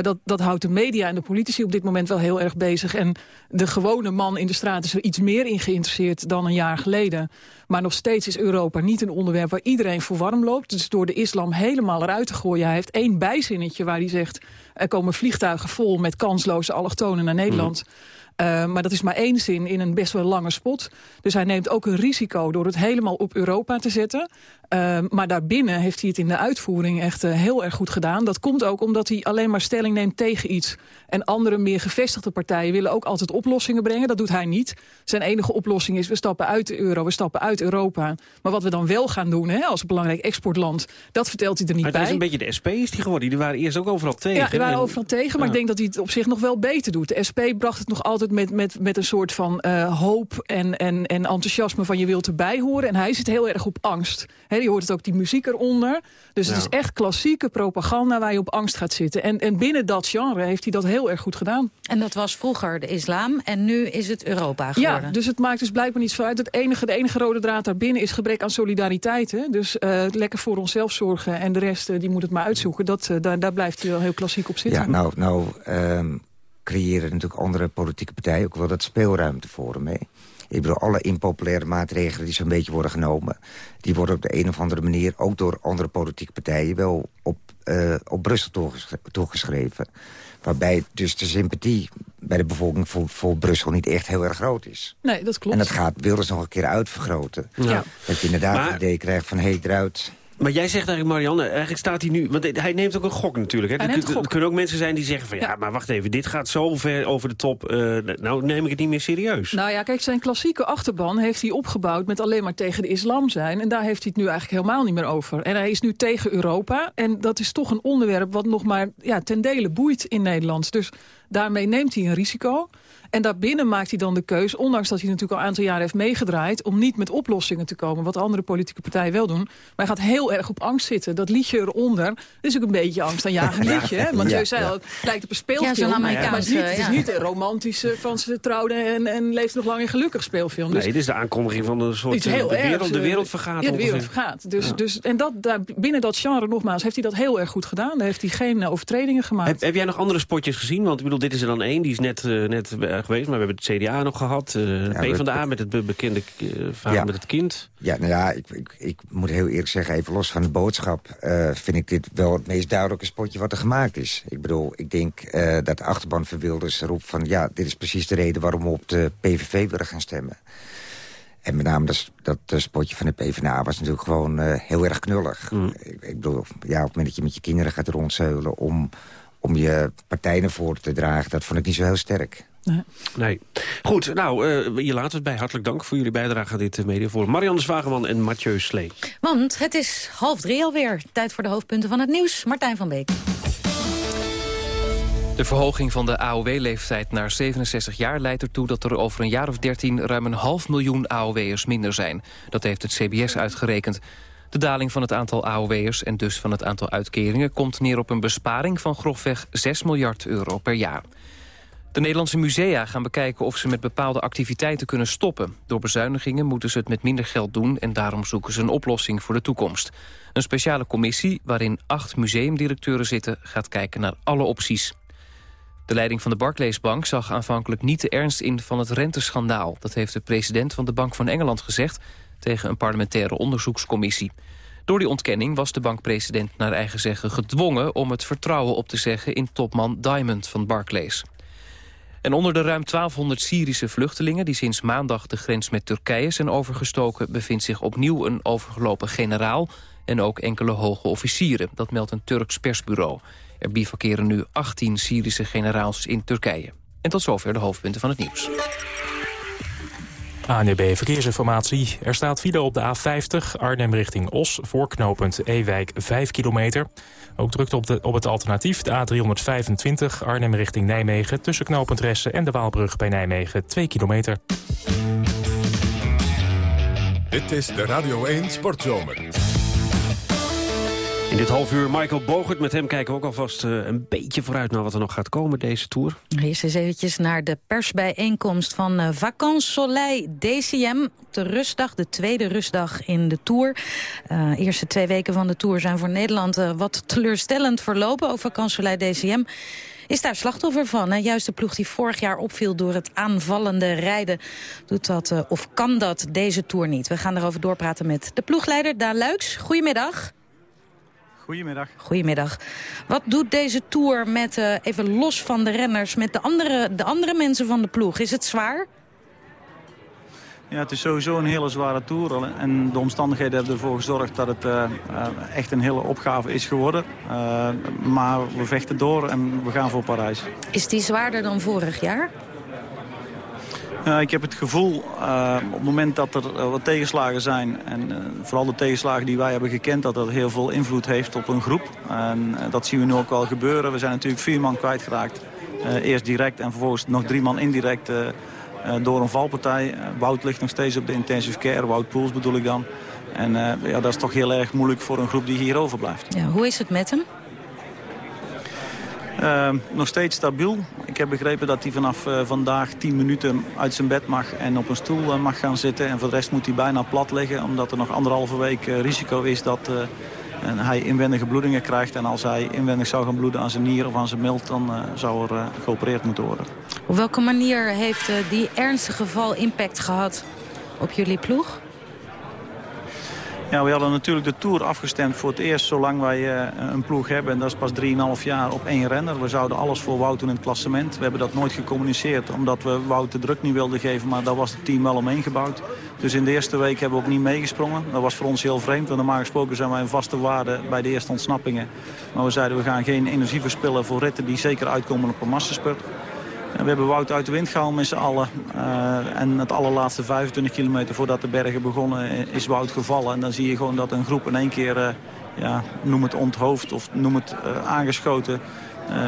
dat, dat houdt de media en de politici op dit moment wel heel erg bezig. En de gewone man in de straat is er iets meer in geïnteresseerd dan een jaar geleden. Maar nog steeds is Europa niet een onderwerp waar iedereen voor warm loopt. Dus door de islam helemaal eruit te gooien. Hij heeft één bijzinnetje waar hij zegt... er komen vliegtuigen vol met kansloze allochtonen naar Nederland... Uh, maar dat is maar één zin in een best wel lange spot. Dus hij neemt ook een risico door het helemaal op Europa te zetten. Uh, maar daarbinnen heeft hij het in de uitvoering echt uh, heel erg goed gedaan. Dat komt ook omdat hij alleen maar stelling neemt tegen iets. En andere meer gevestigde partijen willen ook altijd oplossingen brengen. Dat doet hij niet. Zijn enige oplossing is we stappen uit de euro, we stappen uit Europa. Maar wat we dan wel gaan doen hè, als belangrijk exportland... dat vertelt hij er niet maar bij. Het is een beetje de SP is die geworden. Die waren eerst ook overal tegen. Ja, die waren En- overal tegen. Maar Ja. ik denk dat hij het op zich nog wel beter doet. De SP bracht het nog altijd met, met, met een soort van eh, hoop en, en, en enthousiasme van je wilt erbij horen. En hij zit heel erg op angst. He, je hoort het ook die muziek eronder. Dus het is echt klassieke propaganda waar je op angst gaat zitten. En, en binnen dat genre heeft hij dat heel erg goed gedaan. En dat was vroeger de islam en nu is het Europa geworden. Ja, dus het maakt dus blijkbaar niets uit. Het enige, de enige rode draad daarbinnen is gebrek aan solidariteit. Hè? Dus eh, lekker voor onszelf zorgen en de rest eh, die moet het maar uitzoeken. Dat, eh, daar, daar blijft hij wel heel klassiek op zitten. Ja, nou, nou ehm, creëren natuurlijk andere politieke partijen ook wel dat speelruimte voor hem. Hè? Ik bedoel, alle impopulaire maatregelen die zo'n beetje worden genomen... die worden op de een of andere manier ook door andere politieke partijen... wel op, eh, op Brussel toeges- toegeschreven. Waarbij dus de sympathie bij de bevolking voor, voor Brussel niet echt heel erg groot is. Nee, dat klopt. En dat gaat Wilders nog een keer uitvergroten. Ja. Dat je inderdaad Maar- het idee krijgt van, hé, hey, eruit... Maar jij zegt eigenlijk, Marianne, eigenlijk staat hij nu... Want hij neemt ook een gok natuurlijk. Hè? Er, er gok. kunnen ook mensen zijn die zeggen van... Ja, maar wacht even, dit gaat zo ver over de top. eh, nou neem ik het niet meer serieus. Nou ja, kijk, zijn klassieke achterban heeft hij opgebouwd met alleen maar tegen de islam zijn. En daar heeft hij het nu eigenlijk helemaal niet meer over. En hij is nu tegen Europa. En dat is toch een onderwerp wat nog maar ja, ten dele boeit in Nederland. Dus daarmee neemt hij een risico. En daarbinnen maakt hij dan de keus, ondanks dat hij natuurlijk al een aantal jaren heeft meegedraaid... om niet met oplossingen te komen, wat andere politieke partijen wel doen. Maar hij gaat heel erg op angst zitten. Dat liedje eronder, is ook een beetje angst aan jagen liedje. Hè? Want Ja, je zei ja. al, het lijkt op een Ja, speelfilm. zo'n maar het is niet, het is ja. niet een romantische van ze trouwden en, en leeft nog lang in gelukkig speelfilm. Dus nee, dit is de aankondiging van een soort... iets heel de, ergs, wereld, de eh, wereld vergaat. Ja, de wereld vergaat. Dus, Ja. dus, en dat, daar, binnen dat genre, nogmaals, heeft hij dat heel erg goed gedaan. Daar heeft hij geen eh, overtredingen gemaakt. Heb, heb jij nog andere spotjes gezien? Want ik bedoel, dit is er dan één, die is net, eh, net geweest. Maar we hebben het CDA nog gehad. eh we- PvdA met het be- bekende eh, verhaal Ja. met het kind. Ja, nou ja, ik, ik, ik moet heel eerlijk zeggen, even los van de boodschap... eh, vind ik dit wel het meest duidelijke spotje wat er gemaakt is. Ik bedoel, ik denk dat de achterban van Wilders roept van... ja, dit is precies de reden waarom we op de PVV willen gaan stemmen. En met name dat, dat spotje van de PvdA was natuurlijk gewoon heel erg knullig. Ik, ik bedoel, ja, op het moment dat je met je kinderen gaat rondzeulen... om, om je partij naar voren te dragen, dat vond ik niet zo heel sterk. Nee. Goed, nou, eh je laat het bij. Hartelijk dank voor jullie bijdrage aan dit uh, mediaforum. Marianne Zwageman en Mathieu Slee. Want het is half drie alweer. Tijd voor de hoofdpunten van het nieuws. Martijn van Beek. De verhoging van de AOW-leeftijd naar 67 jaar leidt ertoe dat er over een jaar of 13 ruim een half miljoen AOW'ers minder zijn. Dat heeft het CBS uitgerekend. De daling van het aantal AOW'ers en dus van het aantal uitkeringen... komt neer op een besparing van grofweg 6 miljard euro per jaar. De Nederlandse musea gaan bekijken of ze met bepaalde activiteiten kunnen stoppen. Door bezuinigingen moeten ze het met minder geld doen... en daarom zoeken ze een oplossing voor de toekomst. Een speciale commissie, waarin acht museumdirecteuren zitten... gaat kijken naar alle opties. De leiding van de Barclays-bank zag aanvankelijk niet de ernst in van het renteschandaal. Dat heeft de president van de Bank van Engeland gezegd... tegen een parlementaire onderzoekscommissie. Door die ontkenning was de bankpresident naar eigen zeggen gedwongen... om het vertrouwen op te zeggen in topman Diamond van Barclays. En onder de ruim 1200 Syrische vluchtelingen... die sinds maandag de grens met Turkije zijn overgestoken... bevindt zich opnieuw een overgelopen generaal... en ook enkele hoge officieren. Dat meldt een Turks persbureau. Er bivakeren nu 18 Syrische generaals in Turkije. En tot zover de hoofdpunten van het nieuws. ANB E Verkeersinformatie. Er staat file op de A50 Arnhem richting Os... voor knooppunt Ewijk 5 kilometer. Ook drukt op, de, op het alternatief de A325 Arnhem richting Nijmegen... tussen knooppunt Ressen en de Waalbrug bij Nijmegen 2 kilometer. Dit is de Radio 1 Sportzomer. In dit half uur Michael Bogert. Met hem kijken we ook alvast eh, een beetje vooruit naar wat er nog gaat komen deze Tour. Eerst eens eventjes naar de persbijeenkomst van uh, Vacances Soleil DCM. De rustdag, de tweede rustdag in de Tour. Uh, eerste twee weken van de Tour zijn voor Nederland wat teleurstellend verlopen. Ook Vacances Soleil DCM is daar slachtoffer van. Hè? Juist de ploeg die vorig jaar opviel door het aanvallende rijden... doet dat, of kan dat deze Tour niet. We gaan daarover doorpraten met de ploegleider Daan Luiks. Goedemiddag. Goedemiddag. Goedemiddag. Wat doet deze Tour met, uh, even los van de renners... met de andere, de andere mensen van de ploeg? Is het zwaar? Ja, het is sowieso een hele zware Tour. En de omstandigheden hebben ervoor gezorgd dat het uh, uh, echt een hele opgave is geworden. Uh, maar we vechten door en we gaan voor Parijs. Is die zwaarder dan vorig jaar? Uh, ik heb het gevoel, uh, op het moment dat er uh, wat tegenslagen zijn... en vooral de tegenslagen die wij hebben gekend... dat dat heel veel invloed heeft op een groep. En dat zien we nu ook wel gebeuren. We zijn natuurlijk vier man kwijtgeraakt. eerst direct en vervolgens nog drie man indirect door een valpartij. Wout ligt nog steeds op de intensive care. Wout Poels bedoel ik dan. En ja, dat is toch heel erg moeilijk voor een groep die hier overblijft. Ja, hoe is het met hem? Uh, nog steeds stabiel. Ik heb begrepen dat hij vanaf uh, vandaag 10 minuten uit zijn bed mag en op een stoel uh, mag gaan zitten. En voor de rest moet hij bijna plat liggen, omdat er nog anderhalve week risico is dat hij inwendige bloedingen krijgt. En als hij inwendig zou gaan bloeden aan zijn nier of aan zijn milt, dan zou er geopereerd moeten worden. Op welke manier heeft die ernstige geval impact gehad op jullie ploeg? Ja, we hadden natuurlijk de Tour afgestemd voor het eerst zolang wij uh, een ploeg hebben. En dat is pas 3,5 jaar op één renner. We zouden alles voor Wout doen in het klassement. We hebben dat nooit gecommuniceerd omdat we Wout de druk niet wilden geven. Maar daar was het team wel omheen gebouwd. Dus in de eerste week hebben we ook niet meegesprongen. Dat was voor ons heel vreemd. Want normaal gesproken zijn wij een vaste waarde bij de eerste ontsnappingen. Maar we zeiden we gaan geen energie verspillen voor ritten die zeker uitkomen op een massaspurt. We hebben Wout uit de wind gehaald met z'n allen. Uh, en het allerlaatste 25 kilometer voordat de bergen begonnen is Wout gevallen. En dan zie je gewoon dat een groep in één keer, uh, ja, noem het onthoofd of noem het uh, aangeschoten.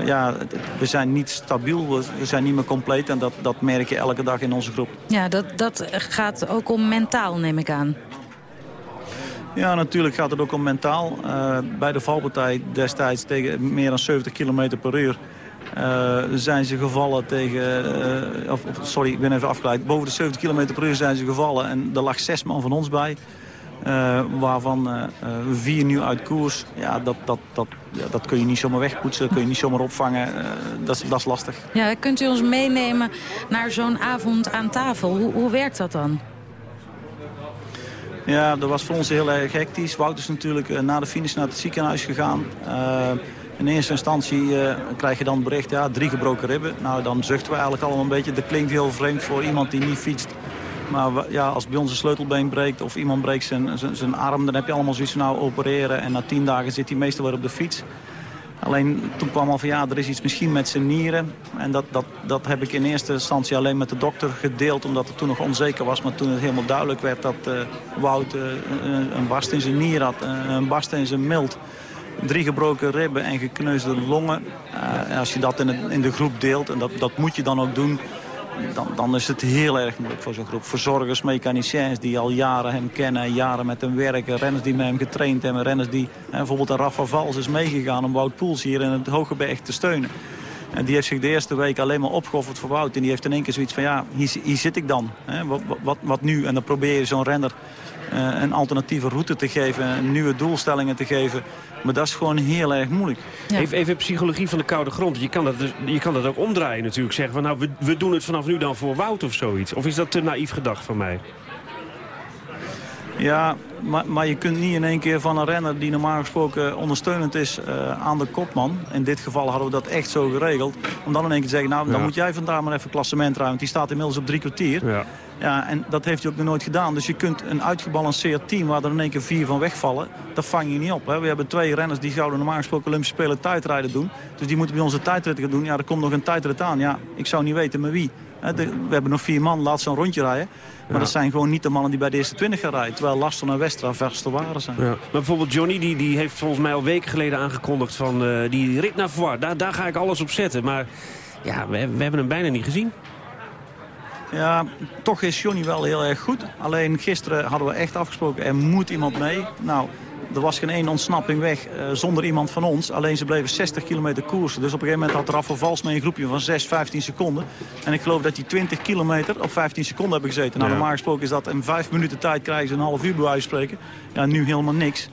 ja, we zijn niet stabiel, we, we, zijn niet meer compleet en dat, dat merk je elke dag in onze groep. Ja, dat, dat gaat ook om mentaal, neem ik aan. Ja, natuurlijk gaat het ook om mentaal. bij de valpartij destijds tegen meer dan 70 km per uur... Uh, zijn ze gevallen tegen, uh, of, sorry, ik ben even afgeleid. Boven de 70 km per uur zijn ze gevallen en er lag zes man van ons bij. Uh, waarvan vier nu uit koers. Ja, dat, dat, dat, ja, dat kun je niet zomaar wegpoetsen, dat kun je niet zomaar opvangen. dat, is, dat is lastig. Ja, kunt u ons meenemen naar zo'n avond aan tafel? Hoe, hoe werkt dat dan? Ja, dat was voor ons heel erg hectisch. Wout is natuurlijk na de finish naar het ziekenhuis gegaan. In eerste instantie uh, krijg je dan bericht, ja, drie gebroken ribben. Nou, dan zuchten we eigenlijk allemaal een beetje. Dat klinkt heel vreemd voor iemand die niet fietst. Maar ja, als bij ons een sleutelbeen breekt of iemand breekt zijn, zijn, zijn arm... dan heb je allemaal zoiets van nou opereren. En na tien dagen zit hij meestal weer op de fiets. Alleen toen kwam al van ja, er is iets misschien met zijn nieren. En dat, dat, dat heb ik in eerste instantie alleen met de dokter gedeeld... omdat het toen nog onzeker was. Maar toen het helemaal duidelijk werd dat uh, Wout uh, een barst in zijn nier had... een barst in zijn mild drie gebroken ribben en gekneusde longen. Uh, als je dat in, het, in, de groep deelt, en dat, dat moet je dan ook doen... dan, dan is het heel erg moeilijk voor zo'n groep. Verzorgers, mechaniciens die al jaren hem kennen, jaren met hem werken. Renners die met hem getraind hebben. Renners die, bijvoorbeeld de Rafa Vals is meegegaan om Wout Poels hier in het Hogeberg te steunen. En die heeft zich de eerste week alleen maar opgeofferd voor Wout. En die heeft in één keer zoiets van, ja, hier, hier zit ik dan. Hè? Wat, wat, wat nu? En dan probeer je zo'n renner eh, een alternatieve route te geven. Nieuwe doelstellingen te geven. Maar dat is gewoon heel erg moeilijk. Even, even psychologie van de koude grond. Je kan dat, dus- je kan dat ook omdraaien natuurlijk. Zeggen van nou, we, we doen het vanaf nu dan voor Wout of zoiets. Of is dat te naïef gedacht van mij? Ja, maar, maar je kunt niet in één keer van een renner die normaal gesproken ondersteunend is eh, aan de kopman. In dit geval hadden we dat echt zo geregeld. Om dan in één keer te zeggen, nou dan Ja. moet jij vandaag maar even klassement ruimen. Want die staat inmiddels op drie kwartier. Ja. Ja, en dat heeft hij ook nog nooit gedaan. Dus je kunt een uitgebalanceerd team waar er in één keer vier van wegvallen, dat vang je niet op. Hè. We hebben twee renners die zouden normaal gesproken Olympische Spelen tijdrijden doen. Dus die moeten bij onze tijdrit gaan doen. Ja, er komt nog een tijdrit aan. Ja, ik zou niet weten met wie. We hebben nog vier man, laat ze een rondje rijden. Maar Ja. dat zijn gewoon niet de mannen die bij de eerste twintig gaan rijden. Terwijl Laston en Westra verste waren zijn. Ja. Maar bijvoorbeeld Johnny, die, die heeft volgens mij al weken geleden aangekondigd van eh, die rit naar Foix. Daar, daar ga ik alles op zetten. Maar ja, we, we hebben hem bijna niet gezien. Ja, toch is Johnny wel heel erg goed. Alleen gisteren hadden we echt afgesproken, er moet iemand mee. Nou, er was geen één ontsnapping weg eh, zonder iemand van ons. Alleen ze bleven 60 kilometer koersen. Dus op een gegeven moment had Rafa Vals mee een groepje van 6, 15 seconden. En ik geloof dat die 20 kilometer op 15 seconden hebben gezeten. Nou, Ja. normaal gesproken is dat in 5 minuten tijd krijgen ze een half uur bij wijze van spreken. Ja, nu helemaal niks.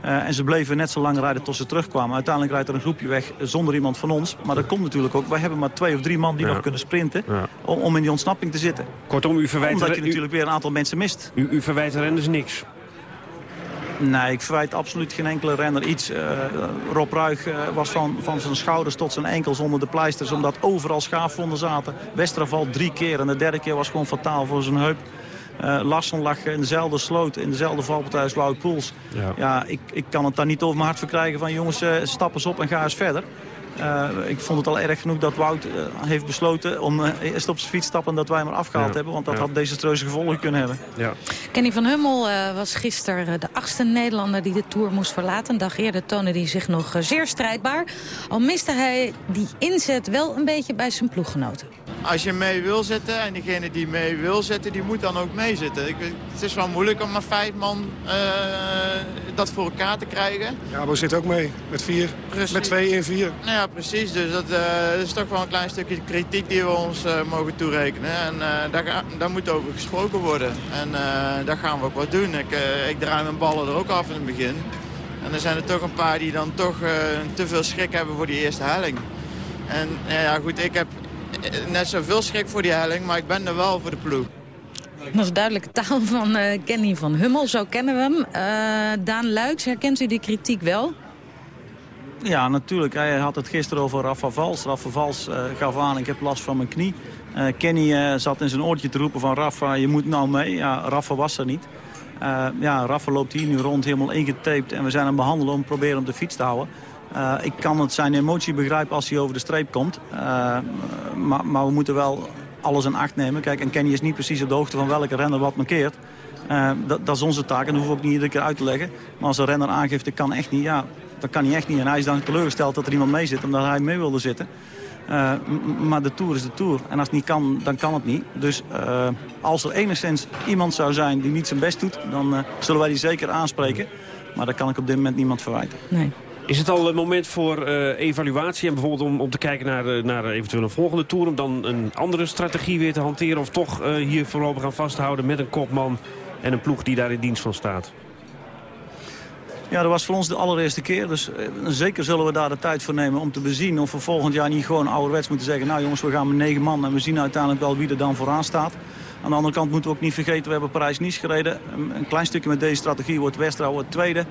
Eh, en ze bleven net zo lang rijden tot ze terugkwamen. Uiteindelijk rijdt er een groepje weg zonder iemand van ons. Maar dat komt natuurlijk ook. Wij hebben maar twee of drie man die Ja. nog kunnen sprinten. Ja. Om, om in die ontsnapping te zitten. Kortom, u verwijt, Omdat je u- natuurlijk weer een aantal mensen mist. u, u verwijt de renners niks. Nee, ik verwijt absoluut geen enkele renner iets. Eh, Rob Ruig eh, was van, van zijn schouders tot zijn enkels onder de pleisters... omdat overal schaafwonden zaten. Westra valt drie keer en de derde keer was gewoon fataal voor zijn heup. Eh Larsson lag in dezelfde sloot, in dezelfde valpartij als Wout Poels. Ja. Ja, ik, ik kan het daar niet over mijn hart verkrijgen van... jongens, eh, stap eens op en ga eens verder. Eh, ik vond het al erg genoeg dat Wout heeft besloten om eh, eerst op zijn fiets te stappen... en dat wij hem afgehaald Ja. hebben, want dat Ja. had desastreuze gevolgen kunnen hebben. Ja. Kenny van Hummel eh, was gisteren de achtste Nederlander die de Tour moest verlaten. Een dag eerder toonde hij zich nog zeer strijdbaar. Al miste hij die inzet wel een beetje bij zijn ploeggenoten. Als je mee wil zitten en diegene die mee wil zitten, die moet dan ook meezitten. Ik, het is wel moeilijk om maar vijf man eh, dat voor elkaar te krijgen. Ja, we zitten ook mee. Met vier. Met twee en vier. Nou ja, precies. Dus dat, eh, dat is toch wel een klein stukje kritiek die we ons eh, mogen toerekenen. En daar, ga- daar moet over gesproken worden. En daar gaan we ook wat doen. Ik, ik draai mijn ballen er ook af in het begin. En er zijn er toch een paar die dan toch te veel schrik hebben voor die eerste helling. En nou ja, goed, ik heb net zoveel schrik voor die helling, maar ik ben er wel voor de ploeg. Dat is duidelijke taal van eh, Kenny van Hummel, zo kennen we hem. Eh, Daan Luiks, herkent u die kritiek wel? Ja, natuurlijk. Hij had het gisteren over Rafa Vals. Rafa Vals eh, gaf aan, ik heb last van mijn knie. Eh, Kenny eh, zat in zijn oortje te roepen van Rafa, je moet nou mee. Ja, Rafa was er niet. Eh, ja, Rafa loopt hier nu rond, helemaal ingetaped. En we zijn aan het behandelen om te proberen om de fiets te houden. Eh, ik kan het zijn emotie begrijpen als hij over de streep komt. Eh, maar, maar we moeten wel alles in acht nemen. Kijk, en Kenny is niet precies op de hoogte van welke renner wat mankeert. Eh, dat, dat is onze taak en dat we ook niet iedere keer uit te leggen. Maar als een renner aangeeft, dat kan echt niet, ja, dat kan hij echt niet. En hij is dan teleurgesteld dat er iemand mee zit, omdat hij mee wilde zitten. Maar de Tour is de Tour. En als het niet kan, dan kan het niet. Dus als er enigszins iemand zou zijn die niet zijn best doet... dan zullen wij die zeker aanspreken. Maar daar kan ik op dit moment niemand verwijten. Nee. Is het al een moment voor eh, evaluatie en bijvoorbeeld om, om te kijken naar, eh, naar eventueel een volgende tour... om dan een andere strategie weer te hanteren of toch eh, hier voorlopig aan vasthouden met een kopman en een ploeg die daar in dienst van staat? Ja, dat was voor ons de allereerste keer. Dus zeker zullen we daar de tijd voor nemen om te bezien... of we volgend jaar niet gewoon ouderwets moeten zeggen... nou jongens, we gaan met negen man en we zien uiteindelijk wel wie er dan vooraan staat. Aan de andere kant moeten we ook niet vergeten... we hebben Parijs-Nice gereden. Een klein stukje met deze strategie wordt Westra wordt tweede.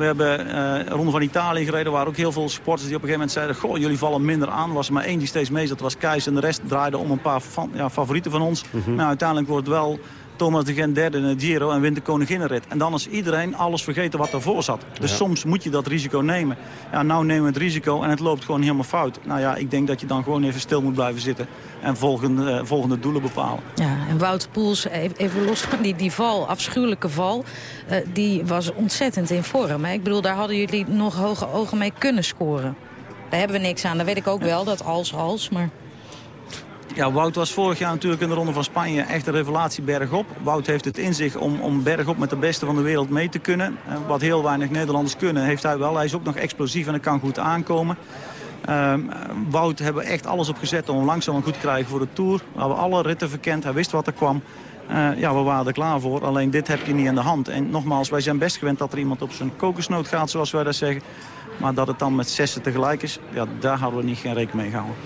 We hebben eh Ronde van Italië gereden. Er waren ook heel veel sporters die op een gegeven moment zeiden... goh, jullie vallen minder aan. Er was er maar één die steeds mee zat, was Keis. En de rest draaide om een paar van, ja, favorieten van ons. Nou, uiteindelijk wordt wel Thomas de Gent derde in het Giro en wint de koninginnenrit. En dan is iedereen alles vergeten wat daarvoor zat. Dus Ja. soms moet je dat risico nemen. Ja, nou nemen we het risico en het loopt gewoon helemaal fout. Nou ja, ik denk dat je dan gewoon even stil moet blijven zitten... en volgende, eh, volgende doelen bepalen. Ja, en Wout Poels, e- even los van die, die val, afschuwelijke val... eh, die was ontzettend in vorm. Hè? Ik bedoel, daar hadden jullie nog hoge ogen mee kunnen scoren. Daar hebben we niks aan, dat weet ik ook wel, dat als, als, maar... Ja, Wout was vorig jaar natuurlijk in de Ronde van Spanje echt een revelatie bergop. Wout heeft het in zich om, om bergop met de beste van de wereld mee te kunnen. Eh, wat heel weinig Nederlanders kunnen, heeft hij wel. Hij is ook nog explosief en hij kan goed aankomen. Ehm, Wout hebben echt alles op gezet om langzaam en goed te krijgen voor de Tour. We hebben alle ritten verkend, hij wist wat er kwam. Eh, ja, we waren er klaar voor. Alleen dit heb je niet in de hand. En nogmaals, wij zijn best gewend dat er iemand op zijn kokosnoot gaat, zoals wij dat zeggen. Maar dat het dan met zessen tegelijk is, ja, daar hadden we niet geen rekening mee gehouden.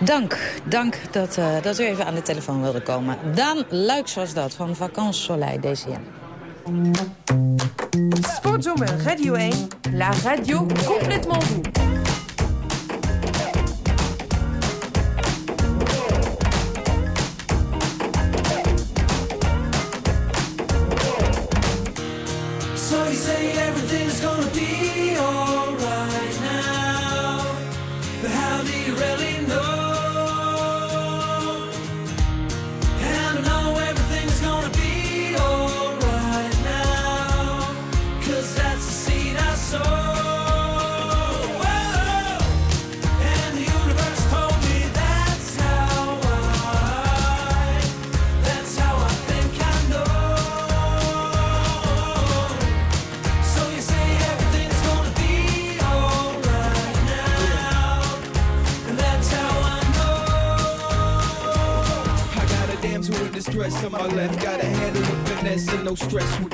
Dank, dank dat, eh, dat u even aan de telefoon wilde komen. Daan Luiks was dat, van Vacances Soleil DCM. Sportzomer Radio 1, la radio complètement vous. No stress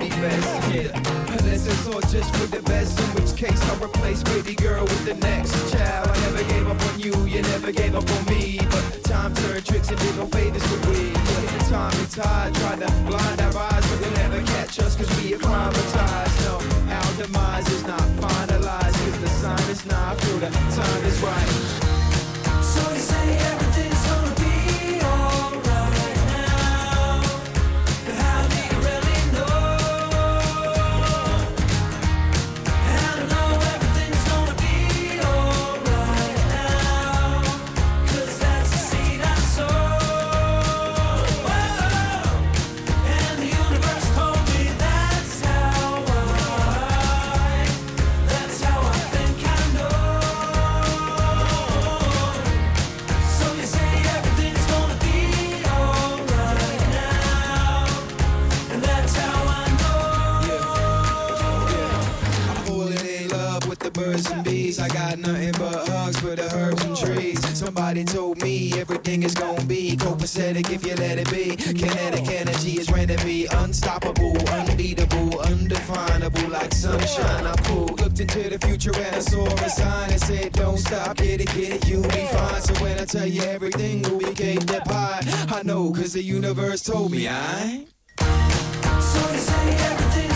Into the future and I saw a sign that said, Don't stop, get it, get it, you'll be fine. So when I tell you everything will be cake that pie, I know, cause the universe told me I. So you say everything's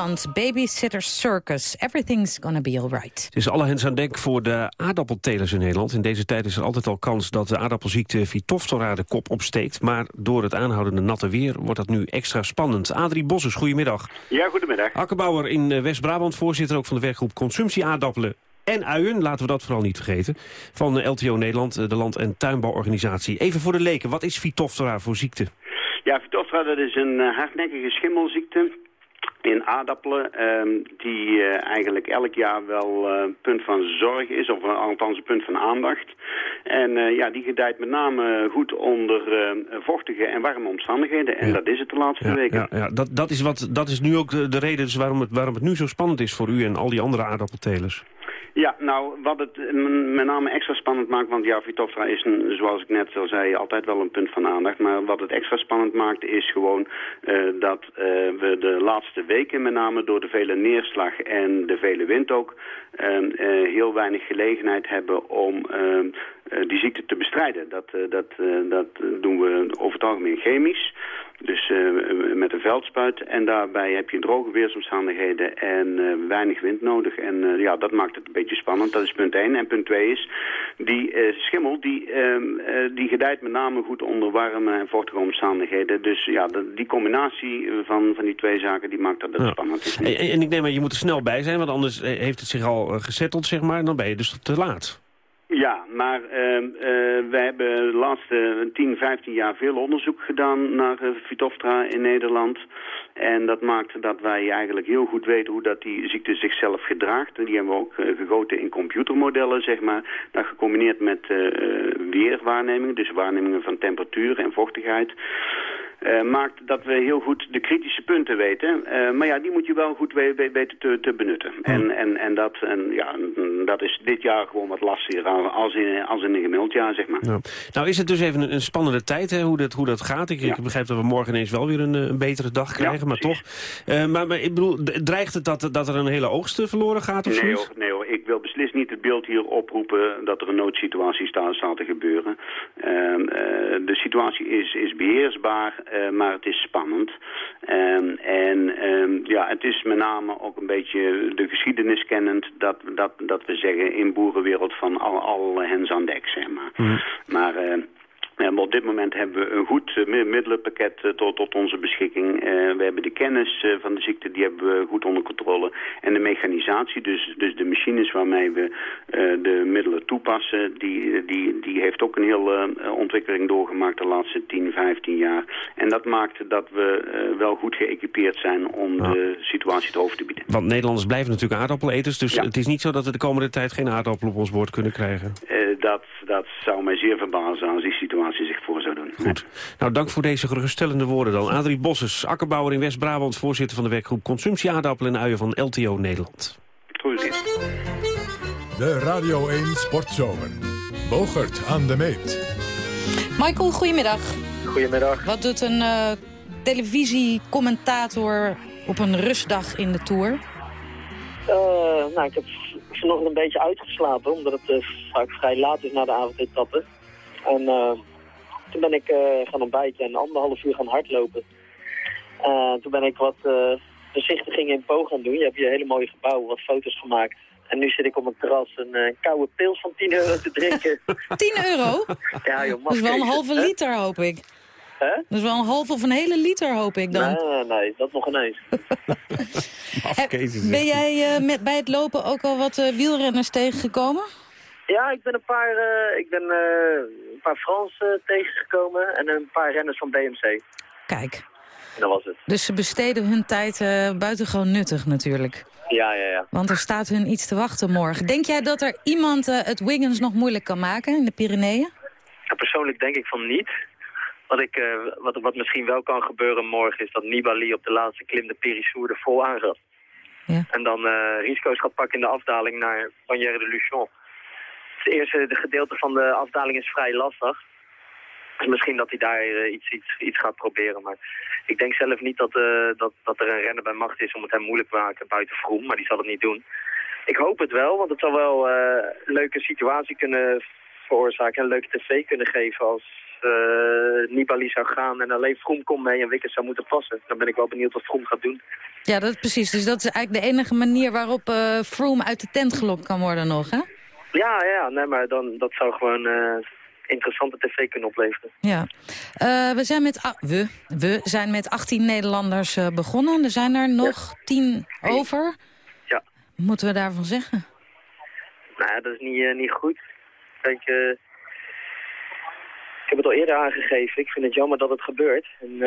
Babysitter Circus. Everything's gonna be alright. Het is alle hens aan dek voor de aardappeltelers in Nederland. In deze tijd is er altijd al kans dat de aardappelziekte Phytophthora de kop opsteekt. Maar door het aanhoudende natte weer wordt dat nu extra spannend. Adrie Bosses, goedemiddag. Ja, goedemiddag. Akkerbouwer in eh, West-Brabant, voorzitter ook van de werkgroep Consumptie Aardappelen. en uien, laten we dat vooral niet vergeten, van eh, LTO Nederland, eh, de Land- en Tuinbouworganisatie. Even voor de leken, wat is Phytophthora voor ziekte? Ja, Phytophthora dat is een hardnekkige schimmelziekte in aardappelen ehm, die eh, eigenlijk elk jaar wel eh, een punt van zorg is, of eh, althans een punt van aandacht. En eh, ja, die gedijt met name goed onder eh, vochtige en warme omstandigheden. En dat is het de laatste Ja, weken. ja, ja, dat, dat, is wat, dat is nu ook de, de reden dus waarom, het, waarom het nu zo spannend is voor u en al die andere aardappeltelers. Ja, nou, wat het met name extra spannend maakt, want ja, Phytophthora is, een, zoals ik net al zei, altijd wel een punt van aandacht. Maar wat het extra spannend maakt, is gewoon eh, dat eh, we de laatste weken, met name door de vele neerslag en de vele wind ook, eh, heel weinig gelegenheid hebben om eh, eh, die ziekte te bestrijden. Dat, eh, dat, eh, dat doen we over het algemeen chemisch. Dus eh, met een veldspuit. En daarbij heb je droge weersomstandigheden en eh, weinig wind nodig. En eh, ja, dat maakt het een beetje spannend. Dat is punt 1. En punt 2 is, die eh, schimmel die, ehm, eh, die gedijt met name goed onder warme en vochtige omstandigheden. Dus ja, de- die combinatie van, van die twee zaken, die maakt dat het Ja. spannend is. En, en ik neem aan, je moet er snel bij zijn, want anders eh, heeft het zich al eh, gezetteld, zeg maar. Dan ben je dus te laat. Ja, maar ehm eh, we hebben de laatste 10, 15 jaar veel onderzoek gedaan naar uh, Phytophthora in Nederland. En dat maakt dat wij eigenlijk heel goed weten hoe dat die ziekte zichzelf gedraagt. En die hebben we ook eh, gegoten in computermodellen, zeg maar. Dat gecombineerd met eh, eh, weerwaarnemingen, dus waarnemingen van temperatuur en vochtigheid. Eh, maakt dat we heel goed de kritische punten weten. Eh, maar ja, die moet je wel goed we- we- weten te, te benutten. En, en, en, dat, en ja, dat is dit jaar gewoon wat lastiger als in, als in een gemiddeld jaar, zeg maar. Nou is het dus even een, een spannende tijd, hè, hoe, dat, hoe dat gaat. Ik, ik begrijp dat we morgen ineens wel weer een, een betere dag krijgen, maar toch. Eh, maar, maar ik bedoel, dreigt het dat, dat er een hele oogst verloren gaat of Nee hoor, nee hoor, wil beslist niet het beeld hier oproepen dat er een noodsituatie staat, staat te gebeuren. Ehm, eh, de situatie is, is beheersbaar, eh, maar het is spannend. Ehm, en ehm, ja, het is met name ook een beetje de geschiedenis kennend dat, dat, dat we zeggen in boerenwereld van al, al hens aan dek, zeg maar. Maar... maar op dit moment hebben we een goed eh, mi- middelenpakket eh, tot, tot onze beschikking. Eh, we hebben de kennis van de ziekte, die hebben we goed onder controle. En de mechanisatie, dus, dus de machines waarmee we de middelen toepassen, die, die, die heeft ook een hele ontwikkeling doorgemaakt de laatste 10, 15 jaar. En dat maakt dat we wel goed geëquipeerd zijn om de situatie te over te bieden. Want Nederlanders blijven natuurlijk aardappeleters, dus het is niet zo dat we de komende tijd geen aardappel op ons bord kunnen krijgen. Dat, dat zou mij zeer verbazen als die situatie zich voor zou doen. Goed. Nou, dank voor deze geruststellende woorden dan. Adrie Bosses, akkerbouwer in West-Brabant, voorzitter van de werkgroep Consumptie Aardappelen en Uien van LTO Nederland. De Radio 1 Sportzomer. Bogert aan de meet. Michael, goedemiddag. Goedemiddag. Wat doet een eh, televisiecommentator op een rustdag in de Tour? Eh, nou, ik heb vanochtend een beetje uitgeslapen, omdat het eh, vaak vrij laat is na de avondetappe. En eh, toen ben ik eh, gaan ontbijten en anderhalf uur gaan hardlopen. Eh, toen ben ik wat uh, bezichtigingen in Po gaan doen. Je hebt hier een hele mooie gebouwen, wat foto's gemaakt. En nu zit ik op een terras een uh, koude pils van 10 euro te drinken. 10 euro? ja, joh, Dat is wel een halve hè? liter, hoop ik. Hè? Dat is wel een halve of een hele liter, hoop ik dan. Nee, nee, dat nog ineens. Ben jij eh, met, bij het lopen ook al wat eh, wielrenners tegengekomen? Ja, ik ben een paar, eh, ik ben, eh, een paar Fransen tegengekomen en een paar renners van BMC. Kijk, En dat was het. dus ze besteden hun tijd eh, buitengewoon nuttig natuurlijk. Ja, ja, ja. Want er staat hun iets te wachten morgen. Denk jij dat er iemand het Wiggins nog moeilijk kan maken in de Pyreneeën? Ja, persoonlijk denk ik van niet. Wat, ik, wat, wat misschien wel kan gebeuren morgen is dat Nibali op de laatste klim de Périssour er vol aan gaat. Ja. En dan risico's gaat pakken in de afdaling naar Bagnères de Luchon. Het eerste de gedeelte van de afdaling is vrij lastig. Dus misschien dat hij daar eh, iets, iets, iets gaat proberen. Maar ik denk zelf niet dat, eh, dat, dat er een renner bij macht is om het hem moeilijk te maken buiten Vroom. Maar die zal het niet doen. Ik hoop het wel, want het zal wel eh, een leuke situatie kunnen veroorzaken. En een leuke tv kunnen geven als Nibali zou gaan en alleen Vroom komt mee en Wickers zou moeten passen. Dan ben ik wel benieuwd wat Vroom gaat doen. Ja, dat precies. Dus dat is eigenlijk de enige manier waarop Froome uit de tent gelokt kan worden nog, hè? Ja, ja, nee, maar dan, dat zou gewoon eh, interessante tv kunnen opleveren. Ja. Eh, we, zijn met, we, we zijn met 18 Nederlanders eh, begonnen. Er zijn er nog 10 over. Ja. Wat moeten we daarvan zeggen? Nou ja, dat is niet, niet goed. Kijk, ik heb het al eerder aangegeven. Ik vind het jammer dat het gebeurt. En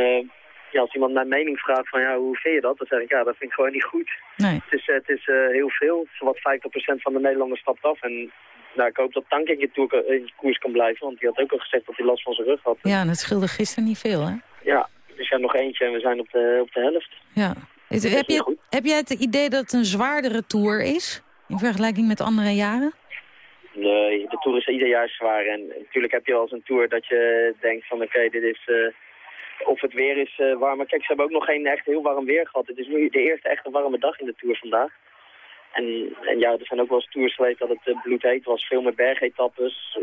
ja, als iemand mijn mening vraagt van ja, hoe vind je dat? Dan zeg ik ja, dat vind ik gewoon niet goed. Nee. Het is, eh, het is eh, heel veel. Zowat 50% van de Nederlanders stapt af. En nou, ik hoop dat Tank in in koers kan blijven. Want die had ook al gezegd dat hij last van zijn rug had. Ja, en het scheelde gisteren niet veel, hè? Ja, dus ja, nog eentje en we zijn op de, op de helft. Ja. Is- heb, je, heb jij het idee dat het een zwaardere tour is? In vergelijking met andere jaren? Nee, de Tour is ieder jaar zwaar. En natuurlijk heb je wel eens een Tour dat je denkt van oké, dit is... eh, of het weer is eh, warm. Kijk, ze hebben ook nog geen echt heel warm weer gehad. Het is nu de eerste echte warme dag in de Tour vandaag. En, en ja, er zijn ook wel eens tours geweest dat het eh, bloedheet was. Veel meer bergetappes.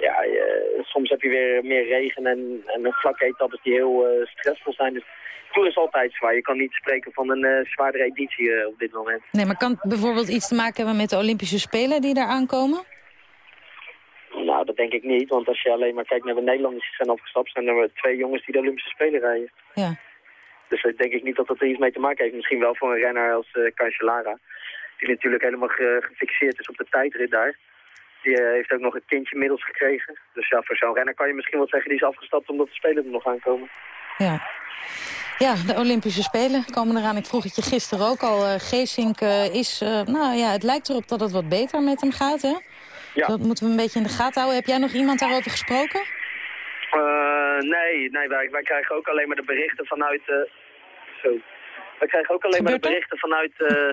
Ja, je- soms heb je weer meer regen en, en vlakke etappes die heel eh, stressvol zijn. Dus de Tour is altijd zwaar. Je kan niet spreken van een eh, zwaardere editie eh, op dit moment. Nee, maar kan het bijvoorbeeld iets te maken hebben met de Olympische Spelen die daar aankomen? Nou, dat denk ik niet. Want als je alleen maar kijkt naar de Nederlanders die zijn afgestapt... zijn er twee jongens die de Olympische Spelen rijden. Ja. Dus ik denk ik niet dat dat er iets mee te maken heeft. Misschien wel voor een renner als eh Cancellara. Die natuurlijk helemaal ge- gefixeerd is op de tijdrit daar. Die eh, heeft ook nog een kindje middels gekregen. Dus ja, voor zo'n renner kan je misschien wel zeggen... die is afgestapt omdat de Spelen er nog aankomen. Ja. Ja, de Olympische Spelen komen eraan. Ik vroeg het je gisteren ook al. eh Geesink eh, is, eh, nou ja, het lijkt erop dat het wat beter met hem gaat, hè? Ja. Dat moeten we een beetje in de gaten houden. Heb jij nog iemand daarover gesproken? Eh, nee, nee wij, wij krijgen ook alleen maar de berichten vanuit... eh, zo. Wij krijgen ook alleen maar de berichten vanuit... eh,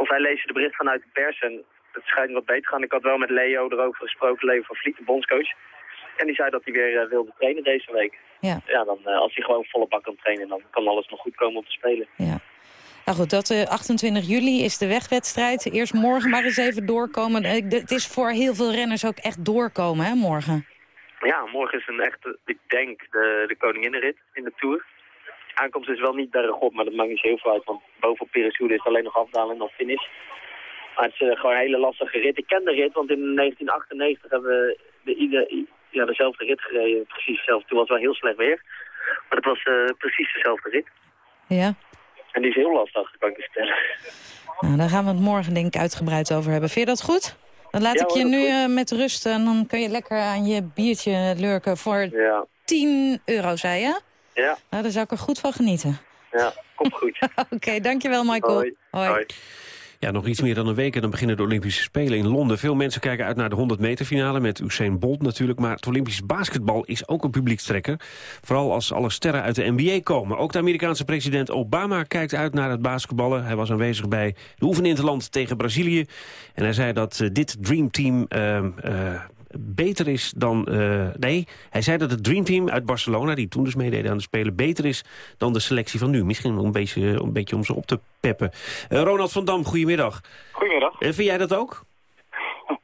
of wij lezen de berichten vanuit de pers en het schijnt wat beter te gaan. Ik had wel met Leo erover gesproken, Leo van Vliet, de bondscoach. En die zei dat hij weer wilde trainen deze week. Ja. Ja, dan, als hij gewoon volle bak kan trainen, dan kan alles nog goed komen op de Spelen. Nou goed, dat, eh 28 juli is de wegwedstrijd. Eerst morgen maar eens even doorkomen. Eh, Het is voor heel veel renners ook echt doorkomen, hè, morgen. Ja, morgen is een echte, ik denk, de, de koninginnenrit in de Tour. Aankomst is wel niet bergop, maar dat maakt niet heel veel uit. Want bovenop Peresoude is alleen nog afdalen en finish. Maar het is eh, gewoon een hele lastige rit. Ik ken de rit, want in 1998 hebben we de, ieder, ja, dezelfde rit gereden. Precies hetzelfde. Toen was het wel heel slecht weer. Maar het was eh, precies dezelfde rit. Ja. En die is heel lastig, kan ik je vertellen. Nou, daar gaan we het morgen denk ik uitgebreid over hebben. Vind je dat goed? Dan laat Ja, ik je nu goed. eh, met rust en dan kun je lekker aan je biertje lurken voor Ja, 10 euro, zei je? ja, Nou, daar zou ik er goed van genieten. ja. Komt goed. Oké, dankjewel Michael. Hoi. Hoi. Ja, nog iets meer dan een week en dan beginnen de Olympische Spelen in Londen. Veel mensen kijken uit naar de 100 meter finale met Usain Bolt natuurlijk. Maar het Olympisch basketbal is ook een publiekstrekker. Vooral als alle sterren uit de NBA komen. Ook de Amerikaanse president Obama kijkt uit naar het basketballen. Hij was aanwezig bij de oefeninterland tegen Brazilië. En hij zei dat eh, dit dreamteam ehm, eh, beter is dan... eh, nee, hij zei dat het dreamteam uit Barcelona, die toen dus meededen aan de Spelen... beter is dan de selectie van nu. Misschien een beetje, een beetje om ze op te peppen. Eh, Ronald van Dam, goedemiddag. Goedemiddag. Eh, vind jij dat ook?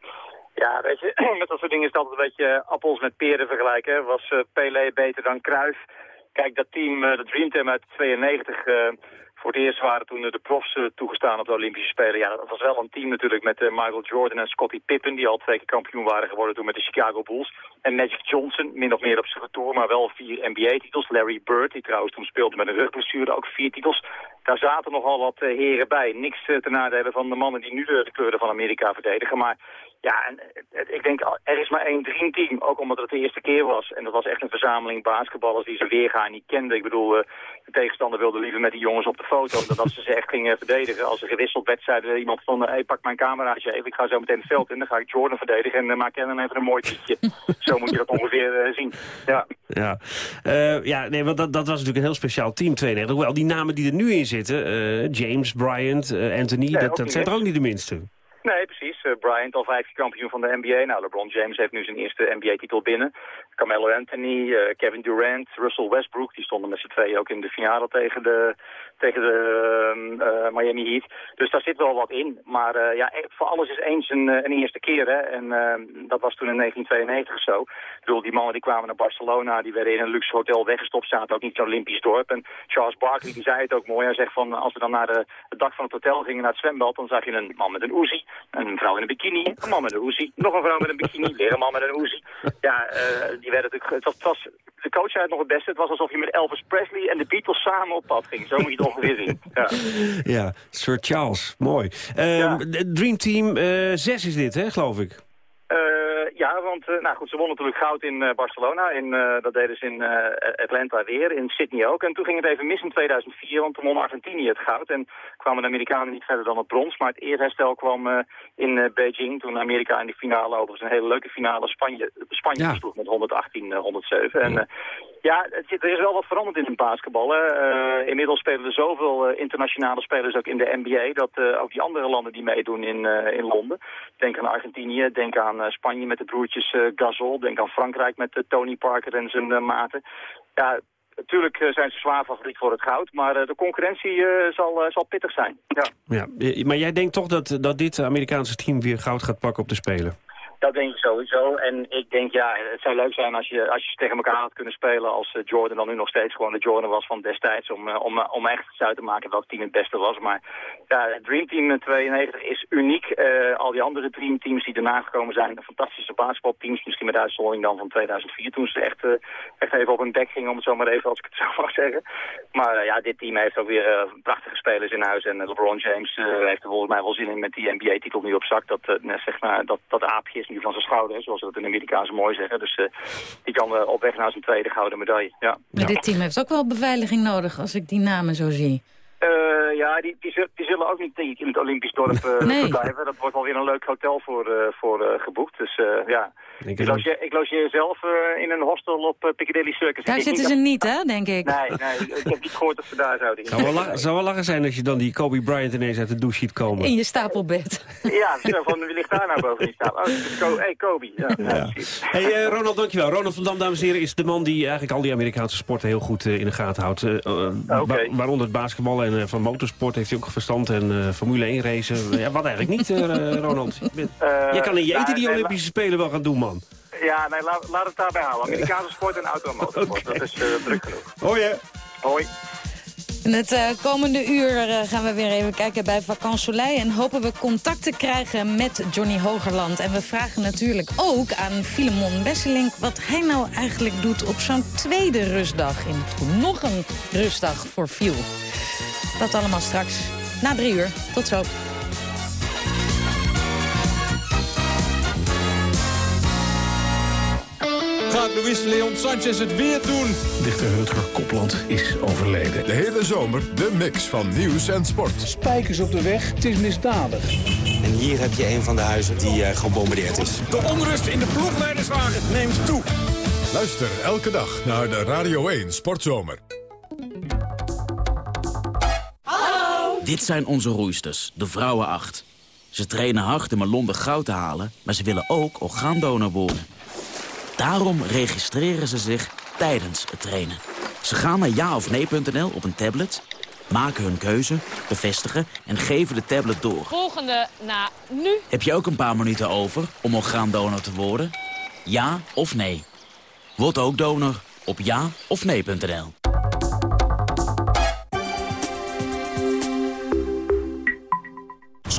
Ja, weet je, met dat soort dingen is het altijd een beetje appels met peren vergelijken. Was Pelé beter dan Cruyff? Kijk, dat team, dat Dream Team uit 92, eh, voor het eerst waren toen de profs eh, toegestaan op de Olympische Spelen. Ja, dat was wel een team natuurlijk met eh, Michael Jordan en Scottie Pippen, die al twee keer kampioen waren geworden toen met de Chicago Bulls. En Magic Johnson, min of meer op zijn retour, maar wel vier NBA-titels. Larry Bird, die trouwens toen speelde met een rugblessure, ook vier titels. Daar zaten nogal wat eh, heren bij. Niks ten nadele van de mannen die nu de kleuren van Amerika verdedigen. Maar ja, en, eh, ik denk, er is maar één dreamteam. Ook omdat het de eerste keer was. En dat was echt een verzameling basketballers die ze weergaan niet kenden. Ik bedoel, eh, de tegenstander wilde liever met die jongens op de foto... dan dat ze ze echt gingen verdedigen. Als er gewisseld werd, er iemand van... hey, pak mijn cameraatje even, ik ga zo meteen het veld in. Dan ga ik Jordan verdedigen en uh, maak Kennen even een mooi tweetje. zo moet je dat ongeveer eh, zien. Ja. Ja, Eh, ja nee, want dat, dat was natuurlijk een heel speciaal team 92. Hoewel die namen die er nu in zitten, eh, James, Bryant, eh, Anthony, Nee, dat, dat zijn er ook niet de minste. Nee, precies. Eh, Bryant al vijf kampioen van de NBA. Nou, LeBron James heeft nu zijn eerste NBA-titel binnen. Carmelo Anthony, eh, Kevin Durant, Russell Westbrook. Die stonden met z'n tweeën ook in de finale tegen de, tegen de ehm, eh, Miami Heat. Dus daar zit wel wat in. Maar ja, voor alles is eens een, een eerste keer. Hè? En ehm, dat was toen in 1992 zo. Ik bedoel, die mannen die kwamen naar Barcelona. Die werden in een luxe hotel weggestopt. Zaten ook niet zo'n Olympisch dorp. En Charles Barkley die zei het ook mooi. Hij zegt van, als we dan naar de, het dak van het hotel gingen, naar het zwembad... dan zag je een man met een Uzi. Een vrouw in een bikini, een man met een Uzi, nog een vrouw met een bikini, weer een man met een Uzi. Ja, eh, die werden natuurlijk, het was, het was, de coach zei het nog het beste, het was alsof je met Elvis Presley en de Beatles samen op pad ging. Zo moet je het ongeveer zien. Ja. Ja, Sir Charles. Mooi. De Dream Team 6 is dit, hè, geloof ik? Eh, ja, want uh, nou goed, ze wonnen natuurlijk goud in uh, Barcelona. In, dat deden ze in Atlanta weer, in Sydney ook. En toen ging het even mis in 2004, want toen won Argentinië het goud. En kwamen de Amerikanen niet verder dan het brons. Maar het eerherstel kwam in Beijing, toen Amerika in de finale, overigens een hele leuke finale, Spanje, Spanje Ja. versloeg met 118-107. En ja, er is wel wat veranderd in het basketbal. Hè. Eh, inmiddels spelen er zoveel eh, internationale spelers ook in de NBA... dat eh, ook die andere landen die meedoen in, eh, in Londen... denk aan Argentinië, denk aan eh, Spanje met de broertjes eh, Gasol... denk aan Frankrijk met eh, Tony Parker en zijn eh, maten. Ja, natuurlijk zijn ze zwaar favoriet voor het goud... maar de concurrentie zal, zal pittig zijn. Ja. Ja. Maar jij denkt toch dat, dat dit Amerikaanse team weer goud gaat pakken op de Spelen? Dat denk ik sowieso. En ik denk, ja, het zou leuk zijn als je, als je tegen elkaar had kunnen spelen... als eh, Jordan dan nu nog steeds gewoon de Jordan was van destijds... om, eh, om, eh, om echt uit te maken welk team het beste was. Maar ja, het Dream Team 92 is uniek. Al die andere Dream Teams die daarna gekomen zijn... fantastische basketbalteams, misschien met uitzondering dan van 2004... toen ze echt, echt even op hun bek gingen, om het zo maar even, als ik het zo mag zeggen. Maar ja, dit team heeft ook weer prachtige spelers in huis. En LeBron James heeft er volgens mij wel zin in met die NBA-titel nu op zak. Dat, zeg maar, dat, dat aapje is nu van zijn schouder, hè, zoals ze dat in de Amerikaanse mooi zeggen. Dus eh, die kan eh, op weg naar zijn tweede gouden medaille. Ja. Maar dit team heeft ook wel beveiliging nodig, als ik die namen zo zie. Eh, ja, die, die, zul- die zullen ook niet ik, in het Olympisch dorp eh, Nee. verblijven. Dat wordt alweer een leuk hotel voor, eh, voor eh, geboekt. Dus eh, ja, ik het logeer, ik logeer zelf eh, in een hostel op Piccadilly Circus. Daar Ik zitten ze dat- niet, hè, denk ik. Nee, nee, ik heb niet gehoord dat ze daar zouden. Zou wel, zou wel lachen zijn als je dan die Kobe Bryant ineens uit de douche ziet komen. In je stapelbed. Ja, zo van wie ligt daar nou bovenin staan? Oh, dat is Ko hey, Kobe. Ja, ja. precies. Hey, eh, Ronald, dankjewel. Ronald van Dam, dames en heren, is de man die eigenlijk al die Amerikaanse sporten heel goed in de gaten houdt. Eh, eh, wa- waaronder het basketbal en eh, van motorsport heeft hij ook verstand en eh, Formule 1 racen. ja, wat eigenlijk niet, eh, Ronald. Je, kan in je eten nou, die nee, Olympische Spelen wel gaan doen, man. Ja, nee, laat, laat het daarbij houden. Amerikaanse sport en auto en motorsport. Dat is eh, druk genoeg. Hoi, hè. Hoi. In het eh, komende uur eh, gaan we weer even kijken bij Vakant Soleil... en hopen we contact te krijgen met Johnny Hogerland. En we vragen natuurlijk ook aan Filemon Besselink... wat hij nou eigenlijk doet op zo'n tweede rustdag in het Groen. Nog een rustdag voor Viel. Dat allemaal straks na drie uur. Tot zo. Gaat Luis Leon Sanchez het weer doen? Dichter Rutger Kopland is overleden. De hele zomer de mix van nieuws en sport. Spijkers op de weg, het is misdadig. En hier heb je een van de huizen die eh, gebombardeerd is. De onrust in de ploegleiderswagen neemt toe. Luister elke dag naar de Radio 1 Sportzomer. Dit zijn onze roeisters, de vrouwen 8. Ze trainen hard om een Londen goud te halen, maar ze willen ook orgaandonor worden. Daarom registreren ze zich tijdens het trainen. Ze gaan naar jaofnee.nl op een tablet, maken hun keuze, bevestigen en geven de tablet door. Volgende na nu. Heb je ook een paar minuten over om orgaandonor te worden? Ja of nee? Word ook donor op ja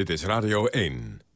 Dit is Radio 1.